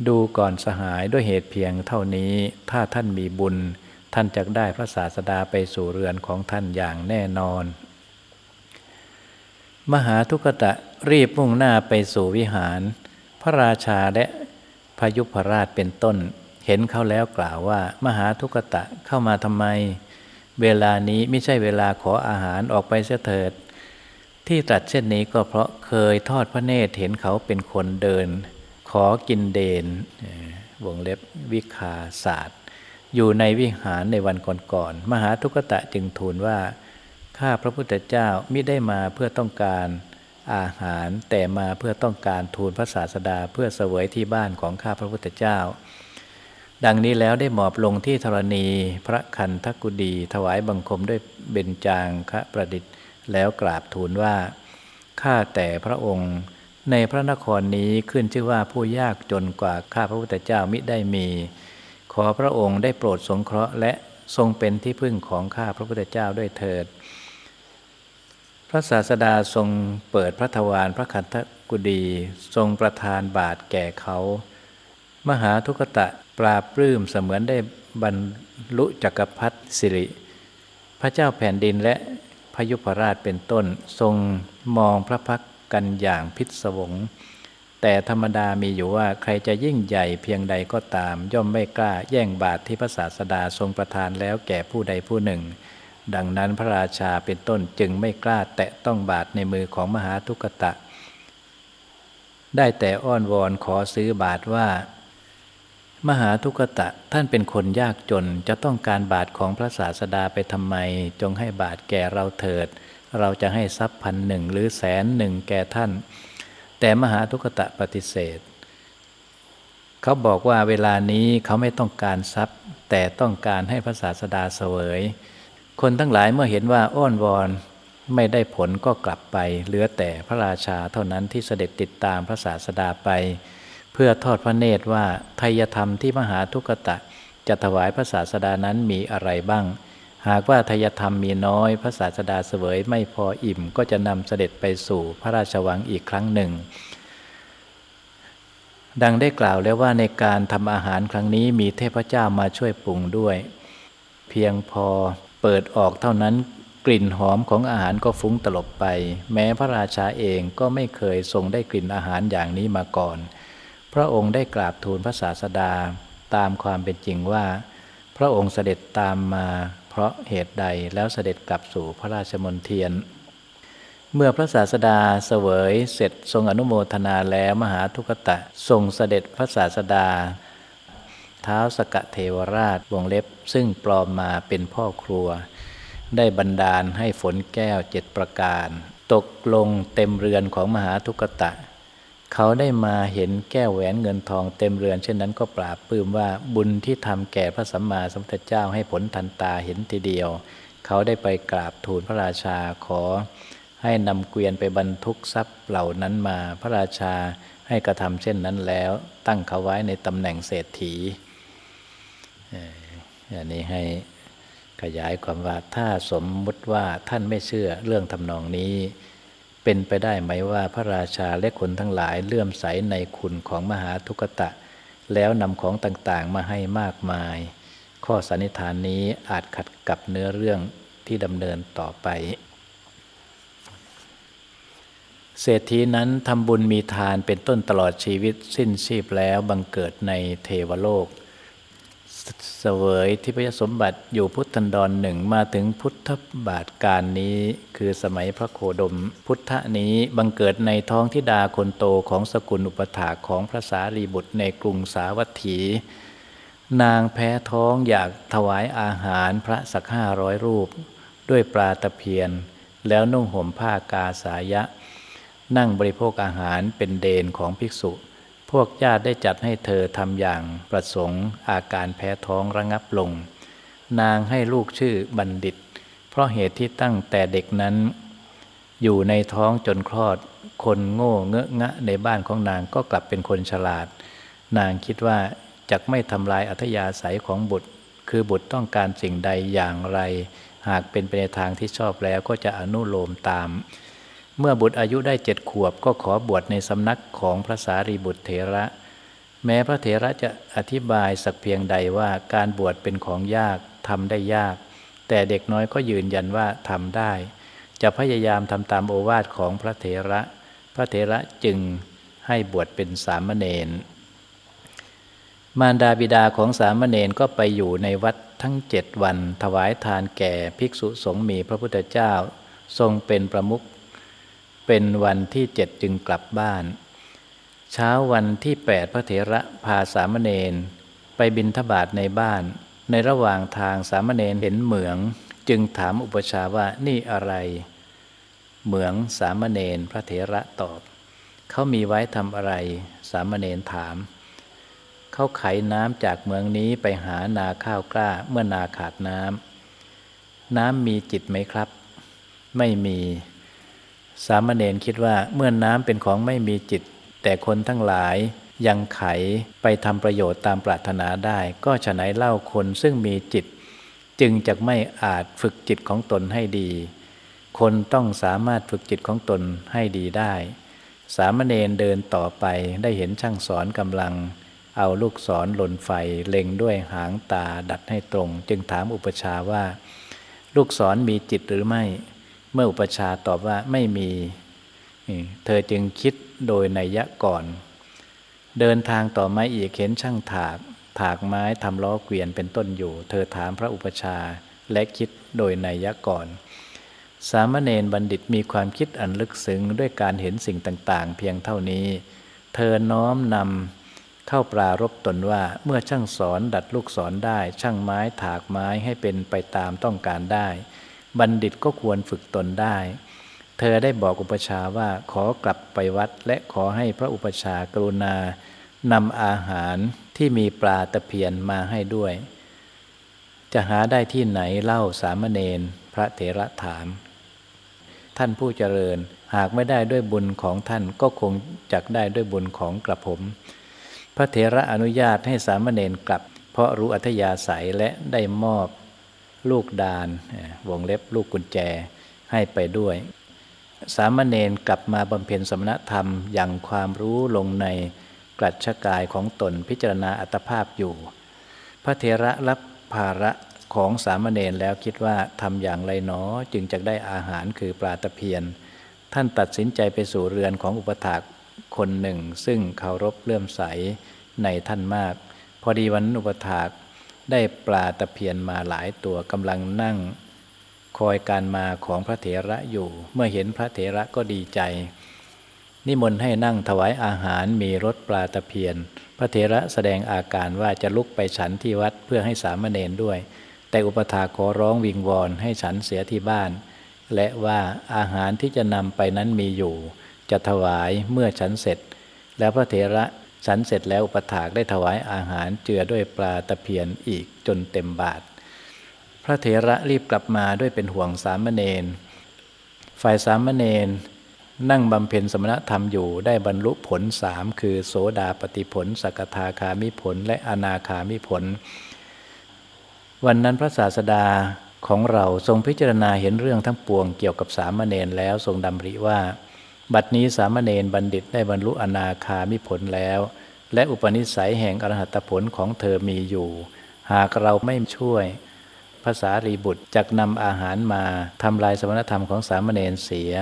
ดูก่อนสหายด้วยเหตุเพียงเท่านี้ ถ้าท่านมีบุญ ท่านจะได้พระศาสดาไปสู่เรือนของท่านอย่างแน่นอน มหาทุกตะรีบมุ่งหน้าไปสู่วิหาร พระราชาและพยุพราชเป็นต้น เห็นเขาแล้วกล่าวว่า มหาทุกตะเข้ามาทำไม เวลานี้ไม่ใช่เวลาขออาหารออกไปเสียเถิด ที่ตรัสเช่นนี้ก็เพราะเคยทอดพระเนตรเห็นเขาเป็นคนเดิน ขอกินเดนวงเล็บวิคาศาสตร์ อยู่ในวิหารในวันก่อนๆมหาทุกตะจึงทูลว่า ข้าพระพุทธเจ้ามิได้มาเพื่อต้องการอาหารแต่มาเพื่อต้องการทูลพระศาสดาเพื่อเสวยที่บ้านของข้าพระพุทธเจ้า ดังนี้แล้วได้หมอบลงที่ธรณีพระคันทกุดีถวายบังคมด้วยเบญจางคะประดิษฐ์แล้วกราบทูลว่า ข้าแต่พระองค์ในพระนครนี้ขึ้นชื่อว่าผู้ยากจนกว่าข้าพระพุทธเจ้ามิได้มี ขอพระองค์ได้โปรดสงเคราะห์และทรงเป็นที่พึ่งของข้าพระพุทธเจ้าด้วยเถิด พระศาสดาทรงเปิดพระทวารพระคันธกุดีทรงประทานบาทแก่เขา มหาทุกตะปราบปลื้มเสมือนได้บรรลุจักรพรรดิสิริ พระเจ้าแผ่นดินและพยุพราชเป็นต้นทรงมองพระพักกันอย่างพิศวง แต่ธรรมดามีอยู่ว่าใครจะยิ่งใหญ่เพียงใดก็ตาม ย่อมไม่กล้าแย่งบาตรที่พระศาสดาทรงประทานแล้วแก่ผู้ใดผู้หนึ่ง ดังนั้นพระราชาเป็นต้นจึงไม่กล้าแตะต้องบาตรในมือของมหาทุกตะ ได้แต่อ้อนวอนขอซื้อบาตว่า มหาทุกตะท่านเป็นคนยากจนจะต้องการบาตรของพระศาสดาไปทำไม จงให้บาตรแก่เราเถิด เราจะให้ทรัพย์พันหนึ่งหรือแสนหนึ่งแก่ท่าน แต่มหาทุกตะปฏิเสธ เขาบอกว่าเวลานี้เขาไม่ต้องการทรัพย์ แต่ต้องการให้พระศาสดาเสวย คนทั้งหลายเมื่อเห็นว่าอ้อนวอนไม่ได้ผลก็กลับไป เหลือแต่พระราชาเท่านั้นที่เสด็จติดตามพระศาสดาไป เพื่อทอดพระเนตรว่าทายธรรมที่มหาทุกตะจะถวายพระศาสดานั้นมีอะไรบ้าง หากว่าทายธรรมมีน้อย พระศาสดาเสวยไม่พออิ่มก็จะนำเสด็จไปสู่พระราชวังอีกครั้งหนึ่ง ดังได้กล่าวแล้วว่าในการทำอาหารครั้งนี้มีเทพเจ้ามาช่วยปรุงด้วย เพียงพอ เปิดออกเท่านั้นกลิ่นหอมของอาหารก็ฟุ้งตลบไป แม้พระราชาเองก็ไม่เคยทรงได้กลิ่นอาหารอย่างนี้มาก่อน พระองค์ได้กราบทูลพระศาสดาตามความเป็นจริงว่า พระองค์เสด็จตามมาเพราะเหตุใดแล้วเสด็จกลับสู่พระราชมนเทียน เมื่อพระศาสดาเสวยเสร็จทรงอนุโมทนาแล้วมหาทุกตะทรงเสด็จพระศาสดา ท้าสกเทวราชวงเล็บ ซึ่งปลอมมาเป็นพ่อครัว ได้บันดาลให้ฝนแก้วเจ็ดประการ ตกลงเต็มเรือนของมหาทุกตะ เขาได้มาเห็นแก้วแหวนเงินทองเต็มเรือน เช่นนั้นก็ปราบปลื้มว่าบุญที่ทำแก่พระสัมมาสัมพุทธเจ้าให้ผลทันตาเห็นทีเดียว เขาได้ไปกราบทูลพระราชาขอ ให้นำเกวียนไปบรรทุกทรัพย์เหล่านั้นมาพระราชาให้กระทำเช่นนั้นแล้ว ตั้งเขาไว้ในตำแหน่งเศรษฐี อันนี้ให้ขยายความว่าถ้าสมมุติว่าท่านไม่เชื่อเรื่องทำนองนี้ เป็นไปได้ไหมว่าพระราชาและคนทั้งหลายเลื่อมใสในคุณของมหาทุกตะ แล้วนำของต่างๆมาให้มากมาย ข้อสันนิษฐานนี้อาจขัดกับเนื้อเรื่องที่ดำเนินต่อไป เศรษฐีนั้นทำบุญมีทานเป็นต้นตลอดชีวิตสิ้นชีพแล้วบังเกิดในเทวโลก เสวยที่พยสมบัติอยู่พุทธันดรหนึ่งมาถึงพุทธบาทการนี้ คือสมัยพระโคดม พุทธนี้บังเกิดในท้องทิดาคนโตของสกุลอุปถาของพระสารีบุตรในกรุงสาวัตถี นางแพ้ท้องอยากถวายอาหารพระสักห้าร้อยรูป ด้วยปลาตะเพียน แล้วนุ่งห่มผ้ากาสายะ นั่งบริโภคอาหารเป็นเดนของภิกษุ พวกญาติได้จัดให้เธอทำอย่างประสงค์ อาการแพ้ท้องระงับลง นางให้ลูกชื่อบัณฑิต เพราะเหตุที่ตั้งแต่เด็กนั้น อยู่ในท้องจนคลอด คนโง่เงอะงะในบ้านของนางก็กลับเป็นคนฉลาด นางคิดว่าจะไม่ทำลายอัธยาศัยของบุตร คือบุตรต้องการสิ่งใดอย่างไร หากเป็นไปในทางที่ชอบแล้วก็จะอนุโลมตาม เมื่อบุตรอายุได้เจ็ดขวบก็ขอบวชในสำนักของพระสารีบุตรเถระ แม้พระเถระจะอธิบายสักเพียงใดว่าการบวชเป็นของยากทำได้ยาก แต่เด็กน้อยก็ยืนยันว่าทำได้ จะพยายามทำตามโอวาทของพระเถระ พระเถระจึงให้บวชเป็นสามเณรมารดาบิดาของสามเณรก็ไปอยู่ในวัดทั้งเจ็ดวัน ถวายทานแก่ภิกษุสงฆ์มีพระพุทธเจ้า ทรงเป็นประมุข เป็นวันที่เจ็ดจึงกลับบ้าน เช้าวันที่แปดพระเถระพาสามเณรไปบินทบาทในบ้าน ในระหว่างทางสามเณรเห็นเหมือง จึงถามอุปชาว่านี่อะไร เหมืองสามเณรพระเถระตอบ เขามีไว้ทำอะไร สามเณรถาม เขาไขน้ำจากเมืองนี้ไปหานาข้าวกล้าเมื่อนาขาดน้ำน้ำมีจิตไหมครับ ไม่มี สามเณรคิดว่าเมื่อน้ำเป็นของไม่มีจิต แต่คนทั้งหลายยังไขไปทำประโยชน์ตามปรารถนาได้ ก็ฉะไหนเล่าคนซึ่งมีจิต จึงจะไม่อาจฝึกจิตของตนให้ดี คนต้องสามารถฝึกจิตของตนให้ดีได้ สามเณรเดินต่อไปได้เห็นช่างสอนกำลัง เอาลูกศรหล่นไฟเล็งด้วยหางตาดัดให้ตรง จึงถามอุปชาว่า ลูกศรมีจิตหรือไม่ เมื่ออุปชาตอบว่าไม่มี เธอจึงคิดโดยนัยยะก่อน เดินทางต่อม้อีกเห็นช่างถาก ถากไม้ทำล้อเกวียนเป็นต้นอยู่ เธอถามพระอุปชาและคิดโดยในยะก่อน สามเณรบัณฑิตมีความคิดอันลึกซึ้งด้วยการเห็นสิ่งต่าง ๆ เพียงเท่านี้ เธอน้อมนำเข้าปรารบตนว่าเมื่อช่างสอนดัดลูกศรได้ ช่างไม้ถากไม้ให้เป็นไปตามต้องการได้ บัณฑิตก็ควรฝึกตนได้ เธอได้บอกอุปชาว่าขอกลับไปวัด และขอให้พระอุปชากรุณานำอาหารที่มีปลาตะเพียนมาให้ด้วย จะหาได้ที่ไหนเล่าสามเณรพระเถระถาม ท่านผู้เจริญหากไม่ได้ด้วยบุญของท่านก็คงจักได้ด้วยบุญของกระผม พระเถระอนุญาตให้สามเณรกลับ เพราะรู้อัธยาศัยและได้มอบ ลูกดานวงเล็บลูกกุญแจให้ไปด้วย สามเณรกลับมาบำเพ็ญสมณธรรมอย่างความรู้ลงในกลัดชกายของตนพิจารณาอัตภาพอยู่ พระเถระรับภาระของสามเณรแล้วคิดว่าทำอย่างไรหนอจึงจะได้อาหารคือปลาตะเพียน ท่านตัดสินใจไปสู่เรือนของอุปถากคนหนึ่ง ซึ่งเคารพเลื่อมใสในท่านมาก พอดีวันอุปถาก ได้ปลาตะเพียนมาหลายตัวกำลังนั่ง คอยการมาของพระเถระอยู่ เมื่อเห็นพระเถระก็ดีใจ นิมนต์ให้นั่งถวายอาหารมีรสปลาตะเพียน พระเถระแสดงอาการว่าจะลุกไปฉันที่วัดเพื่อให้สามเณรด้วย แต่อุปถาขอร้องวิงวอนให้ฉันเสียที่บ้าน และว่าอาหารที่จะนำไปนั้นมีอยู่ จะถวายเมื่อฉันเสร็จ แล้วพระเถระ ฉันเสร็จแล้วอุปถากได้ถวายอาหารเจือด้วยปลาตะเพียนอีกจนเต็มบาท พระเถระรีบกลับมาด้วยเป็นห่วงสามเณรฝ่ายสามเณรนั่งบำเพ็ญสมณธรรมอยู่ได้บรรลุผลสามคือโสดาปฏิผล สกทาคามิผล และอนาคามิผล วันนั้นพระศาสดาของเราทรงพิจารณาเห็นเรื่องทั้งปวงเกี่ยวกับสามเณรแล้วทรงดำริว่า บัดนี้สามเณรบัณฑิตได้บรรลุอนาคามิผลแล้ว และอุปนิสัยแห่งอรหัตผลของเธอมีอยู่ หากเราไม่ช่วยภาษารีบุตรจักนำอาหารมาทำลายสมณธรรมของสามเณรเสีย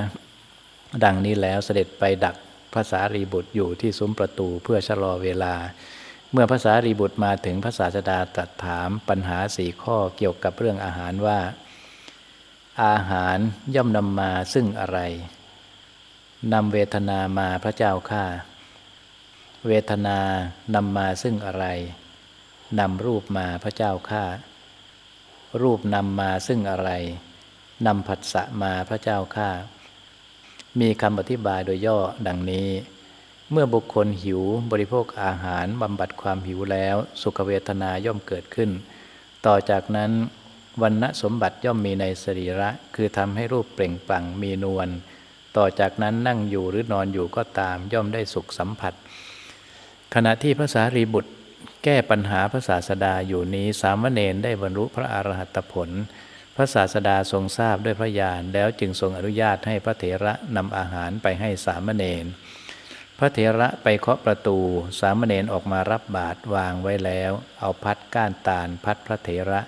ดังนี้แล้วเสด็จไปดักภาษารีบุตรอยู่ที่ซุ้มประตูเพื่อชะลอเวลา เมื่อภาษารีบุตรมาถึงภาษาสดาตรัสถามปัญหาสี่ข้อเกี่ยวกับเรื่องอาหารว่า อาหารย่อมนำมาซึ่งอะไร นำเวทนามาพระเจ้าข้าเวทนานำมาซึ่งอะไรนำรูปมาพระเจ้าข้ารูปนำมาซึ่งอะไรนำผัสสะมาพระเจ้าข้ามีคำอธิบายโดยย่อดังนี้ เมื่อบุคคลหิวบริโภคอาหารบำบัดความหิวแล้ว สุขเวทนาย่อมเกิดขึ้น ต่อจากนั้นวันณสมบัติย่อมมีในสรีระ คือทำให้รูปเปล่งปลั่งมีนวล ต่อจากนั้นนั่งอยู่หรือนอนอยู่ก็ตามย่อมได้สุขสัมผัส ขณะที่พระสารีบุตร แก้ปัญหาพระศาสดาอยู่นี้สามเณรได้บรรลุพระอรหัตผล พระศาสดาทรงทราบด้วยพระญาณแล้วจึงทรงอนุญาตให้พระเถระนำอาหารไปให้สามเณรพระเถระไปเคาะประตู สามเณรออกมารับบาตรวางไว้แล้ว เอาพัดก้านตาลพัดพระเถระ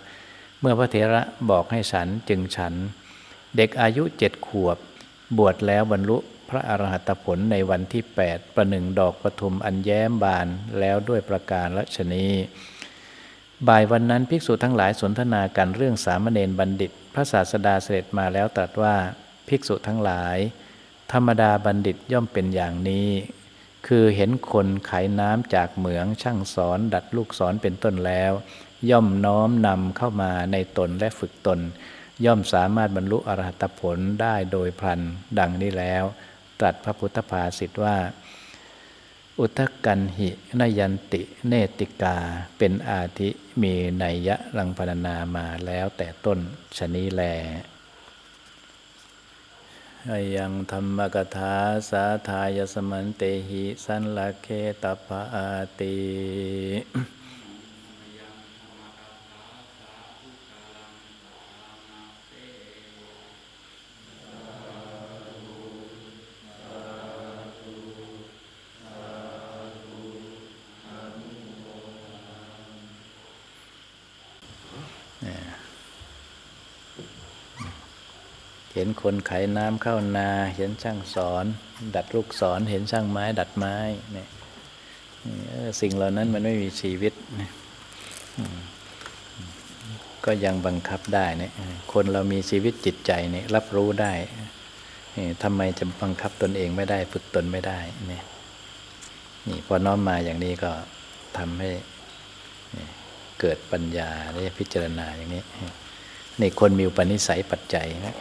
เมื่อพระเถระบอกให้ฉันจึงฉัน เด็กอายุเจ็ดขวบ บวชแล้วบรรลุพระอรหัตผลในวันที่ 8 ประหนึ่งดอกปทุมอันแย้มบานแล้วด้วยประการละชนีบ่ายวันนั้นภิกษุทั้งหลายสนทนากันเรื่องสามเณรบัณฑิต พระศาสดาเสด็จมาแล้วตรัสว่าภิกษุทั้งหลาย ธรรมดาบัณฑิตย่อมเป็นอย่างนี้ คือเห็นคนขายน้ำจากเหมืองช่างสอนดัดลูกสอนเป็นต้นแล้ว ย่อมน้อมนำเข้ามาในตนและฝึกตน ย่อมสามารถบรรลุอรหัตผลได้โดยพลันดังนี้แล้ว ตรัสพระพุทธภาษิตว่า อุทกันหินยันติเนติกาเป็นอาทิมีนัยยะลังพรรณนามาแล้วแต่ต้นชนีแลยังธรรมกถาสาทายสมันเตหิสันลเคตปาติ ห็นคนไขน้ำเข้านา เห็นช่างสอน ดัดลูกศรเห็นช่างไม้ ดัดไม้เนี่ยสิ่งเหล่านั้นมันไม่มีชีวิต ก็ยังบังคับได้เนี่ยคนเรามีชีวิตจิตใจเนี่ยรับรู้ได้ทำไมจะบังคับตนเองไม่ได้ฝึกตนไม่ได้เนี่ยนี่พอน้อมมาอย่างนี้ก็ทำให้เกิดปัญญาได้พิจารณาอย่างนี้นี่คนมีอุปนิสัยปัจจัยนะ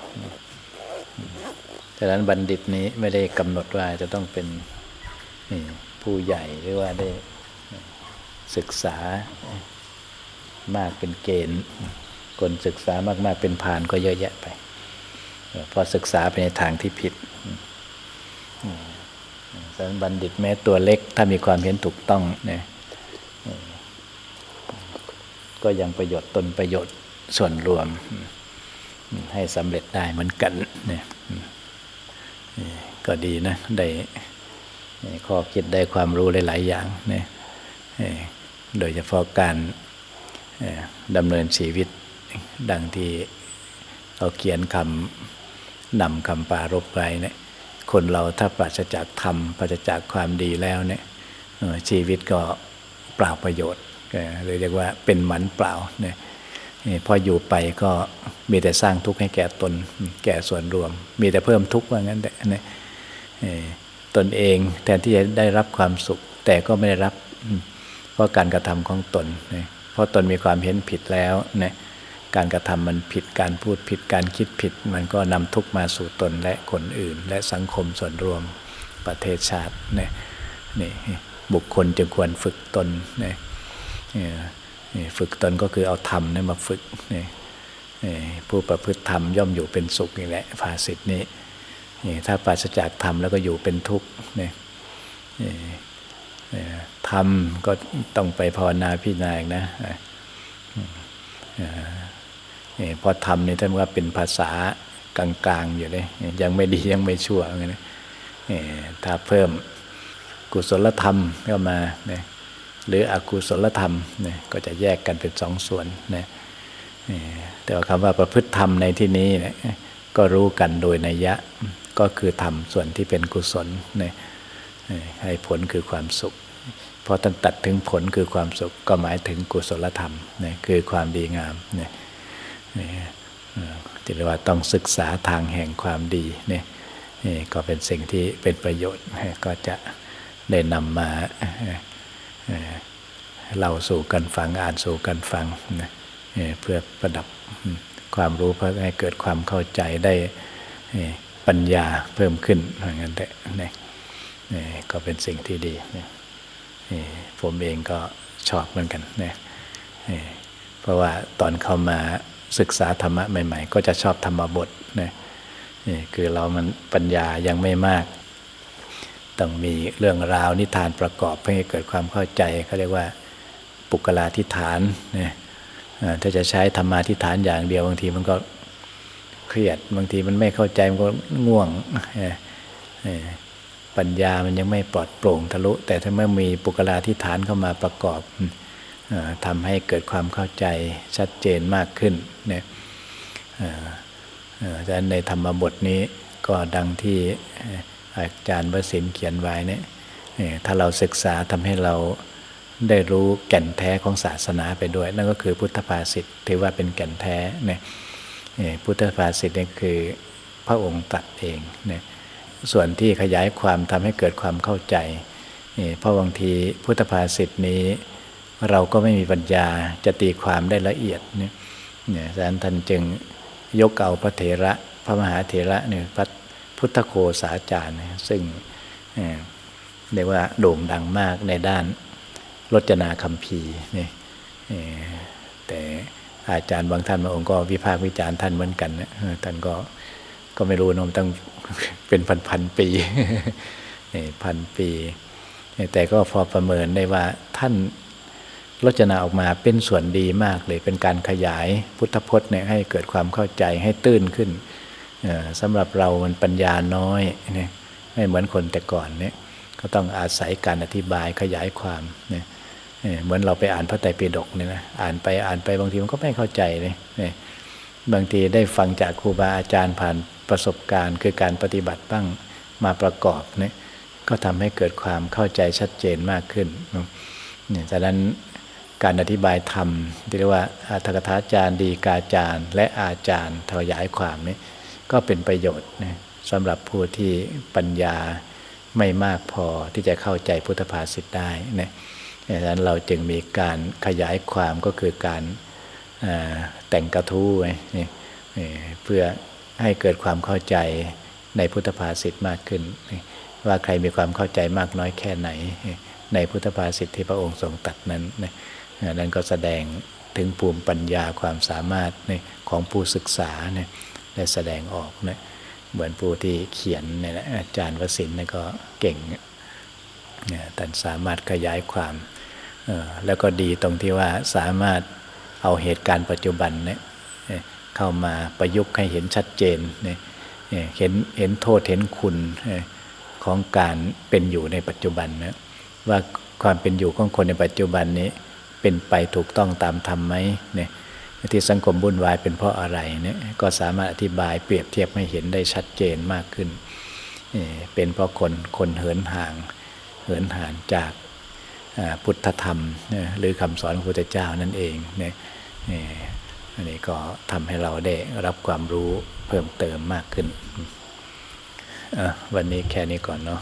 ฉะนั้นบัณฑิตนี้ไม่ได้กำหนดว่าจะต้องเป็นผู้ใหญ่หรือว่าได้ศึกษามากเป็นเกณฑ์ คนศึกษามาก ๆ เป็นผ่านก็เยอะแยะไป พอศึกษาไปในทางที่ผิดสันบัณฑิตแม้ตัวเล็กถ้ามีความเห็นถูกต้องเนี่ยก็ยังประโยชน์ตนประโยชน์ส่วนรวม ให้สำเร็จได้เหมือนกันเนี่ย ก็ดีนะ ได้ข้อคิดได้ความรู้หลายๆอย่างนี่โดยเฉพาะการดำเนินชีวิตดังที่เขาเขียนคำนำคำปารบไว้เนี่ยคนเราถ้าปราศจากธรรมปราศจากความดีแล้วเนี่ยชีวิตก็เปล่าประโยชน์เลยเรียกว่าเป็นหมันเปล่าเนี่ย พออยู่ไปก็มีแต่สร้างทุกข์ให้แก่ตน แก่ส่วนรวม มีแต่เพิ่มทุกข์ว่างั้นแต่นี่ตนเองแทนที่จะได้รับความสุข แต่ก็ไม่ได้รับ เพราะการกระทำของตน เพราะตนมีความเห็นผิดแล้วนีการกระทำมันผิดการพูดผิดการคิดผิด มันก็นำทุกข์มาสู่ตนและคนอื่น และสังคมส่วนรวมประเทศชาตินี่ยนี่บุคคลจึงควรฝึกตนเนี่ฝึกตนก็คือเอาธรรมนี่มาฝึกนี่ผู้ประพฤติธรรมย่อมอยู่เป็นสุขนี่แหละภาสิทธินี้ถ้าปราศจากธรรมแล้วก็อยู่เป็นทุกข์นี่ธรรมก็ต้องไปภาวนาพิจารณานะเพราะธรรมนี่ท่านว่าเป็นภาษากลางๆอยู่เลยยังไม่ดียังไม่ชั่วไงนะถ้าเพิ่มกุศลธรรมเข้ามาเนี่ย หรืออกุศลธรรมเนี่ยก็จะแยกกันเป็นสองส่วนนะแต่ว่าคำว่าประพฤติธรรมในที่นี้นี่ยก็รู้กันโดยนัยยะก็คือธรรมส่วนที่เป็นกุศลเนี่ยให้ผลคือความสุขพอตั้งตัดถึงผลคือความสุขก็หมายถึงกุศลธรรมเนี่ยคือความดีงามเนี่ยที่เรียกว่าต้องศึกษาทางแห่งความดีเนี่ยก็เป็นสิ่งที่เป็นประโยชน์ก็จะได้นำมา เราสู่กันฟังอ่านสู่กันฟังนะเพื่อประดับความรู้เพื่อให้เกิดความเข้าใจได้ปัญญาเพิ่มขึ้นอย่างนั้นแหละนี่ก็เป็นสิ่งที่ดีนี่ผมเองก็ชอบเหมือนกันนี่เพราะว่าตอนเข้ามาศึกษาธรรมะใหม่ ๆ ก็จะชอบธรรมบทนี่คือเรามันปัญญายังไม่มาก ต้องมีเรื่องราวนิทานประกอบเพื่อให้เกิดความเข้าใจเขาเรียกว่าปุกลาธิฐานเนี่ยถ้าจะใช้ธรรมาธิฐานอย่างเดียวบางทีมันก็เครียดบางทีมันไม่เข้าใจมันก็ง่วงปัญญามันยังไม่ปลอดโปร่งทะลุ แต่ถ้าเมื่อมีปุกลาธิฐานเข้ามาประกอบทำให้เกิดความเข้าใจชัดเจนมากขึ้นเนี่ยดังนั้นในธรรมบทนี้ก็ดังที่ อาจารย์วสินเขียนไว้เนี่ยถ้าเราศึกษาทำให้เราได้รู้แก่นแท้ของศาสนาไปด้วย นั่นก็คือพุทธภาษิตถือว่าเป็นแก่นแท้เนี่ยพุทธภาษิตนี่คือพระองค์ตรัสเองเนี่ยส่วนที่ขยายความทำให้เกิดความเข้าใจเพราะบางทีพุทธภาษิตนี้ เราก็ไม่มีปัญญาจะตีความได้ละเอียดเนี่ยดังนั้นท่านจึงยกเอาพระเถระ พระมหาเถระเนี่ยพระ พุทธโคสาจารย์ซึ่งเรียกว่าโด่งดังมากในด้านรจนาคำพีนี่แต่อาจารย์บางท่านบางองค์ก็วิพากษ์วิจารณ์ท่านเหมือนกันนะท่านก็ก็ไม่รู้นมตั้งเป็นพันพันปีพันปี แต่ก็พอประเมินได้ว่าท่านรจนาออกมาเป็นส่วนดีมากเลยเป็นการขยายพุทธพจน์เนี่ยให้เกิดความเข้าใจให้ตื้นขึ้น สำหรับเรามันปัญญาน้อยเนี่ยไม่เหมือนคนแต่ก่อนเนี่ยก็ต้องอาศัยการอธิบายขยายความเนี่ยเหมือนเราไปอ่านพระไตรปิฎกเนี่ยนะอ่านไปอ่านไปบางทีมันก็ไม่เข้าใจเลยเนี่ยบางทีได้ฟังจากครูบาอาจารย์ผ่านประสบการณ์ คือการปฏิบัติบ้างมาประกอบเนี่ยก็ทำให้เกิดความเข้าใจชัดเจนมากขึ้นเนี่ยฉะนั้นการอธิบายธรรมที่เรียกว่าอัตถกถาจารย์ดีกาจารย์ และอาจารย์ถวายความนี้ ก็เป็นประโยชน์นะสำหรับผู้ที่ปัญญาไม่มากพอที่จะเข้าใจพุทธภาษิตได้นะดังนั้นเราจึงมีการขยายความก็คือการแต่งกระทู้เพื่อให้เกิดความเข้าใจในพุทธภาษิตมากขึ้น ว่าใครมีความเข้าใจมากน้อยแค่ไหน ในพุทธภาษิตที่พระองค์ทรงตัดนั้นนั้นก็แสดงถึงภูมิปัญญาความสามารถของผู้ศึกษา ได้แสดงออกนะเหมือนผู้ที่เขียนเนี่ยอาจารย์วสินก็เก่งท่านสามารถขยายความแล้วก็ดีตรงที่ว่าสามารถเอาเหตุการณ์ปัจจุบันเนี่ยเข้ามาประยุกต์ให้เห็นชัดเจนเนี่ยเห็นเห็นโทษเห็นคุณของการเป็นอยู่ในปัจจุบันนะว่าความเป็นอยู่ของคนในปัจจุบันนี้เป็นไปถูกต้องตามธรรมไหมเนี่ย ที่สังคมบุ่นวายเป็นเพราะอะไรเนี่ยก็สามารถอธิบายเปรียบเทียบให้เห็นได้ชัดเจนมากขึ้น เป็นเพราะคนคนเหินห่าง เหินห่างจากพุทธธรรม หรือคำสอนของพระพุทธเจ้านั่นเองเนี่ยอันนี้ก็ทำให้เราได้รับความรู้เพิ่มเติมมากขึ้น วันนี้แค่นี้ก่อนเนาะ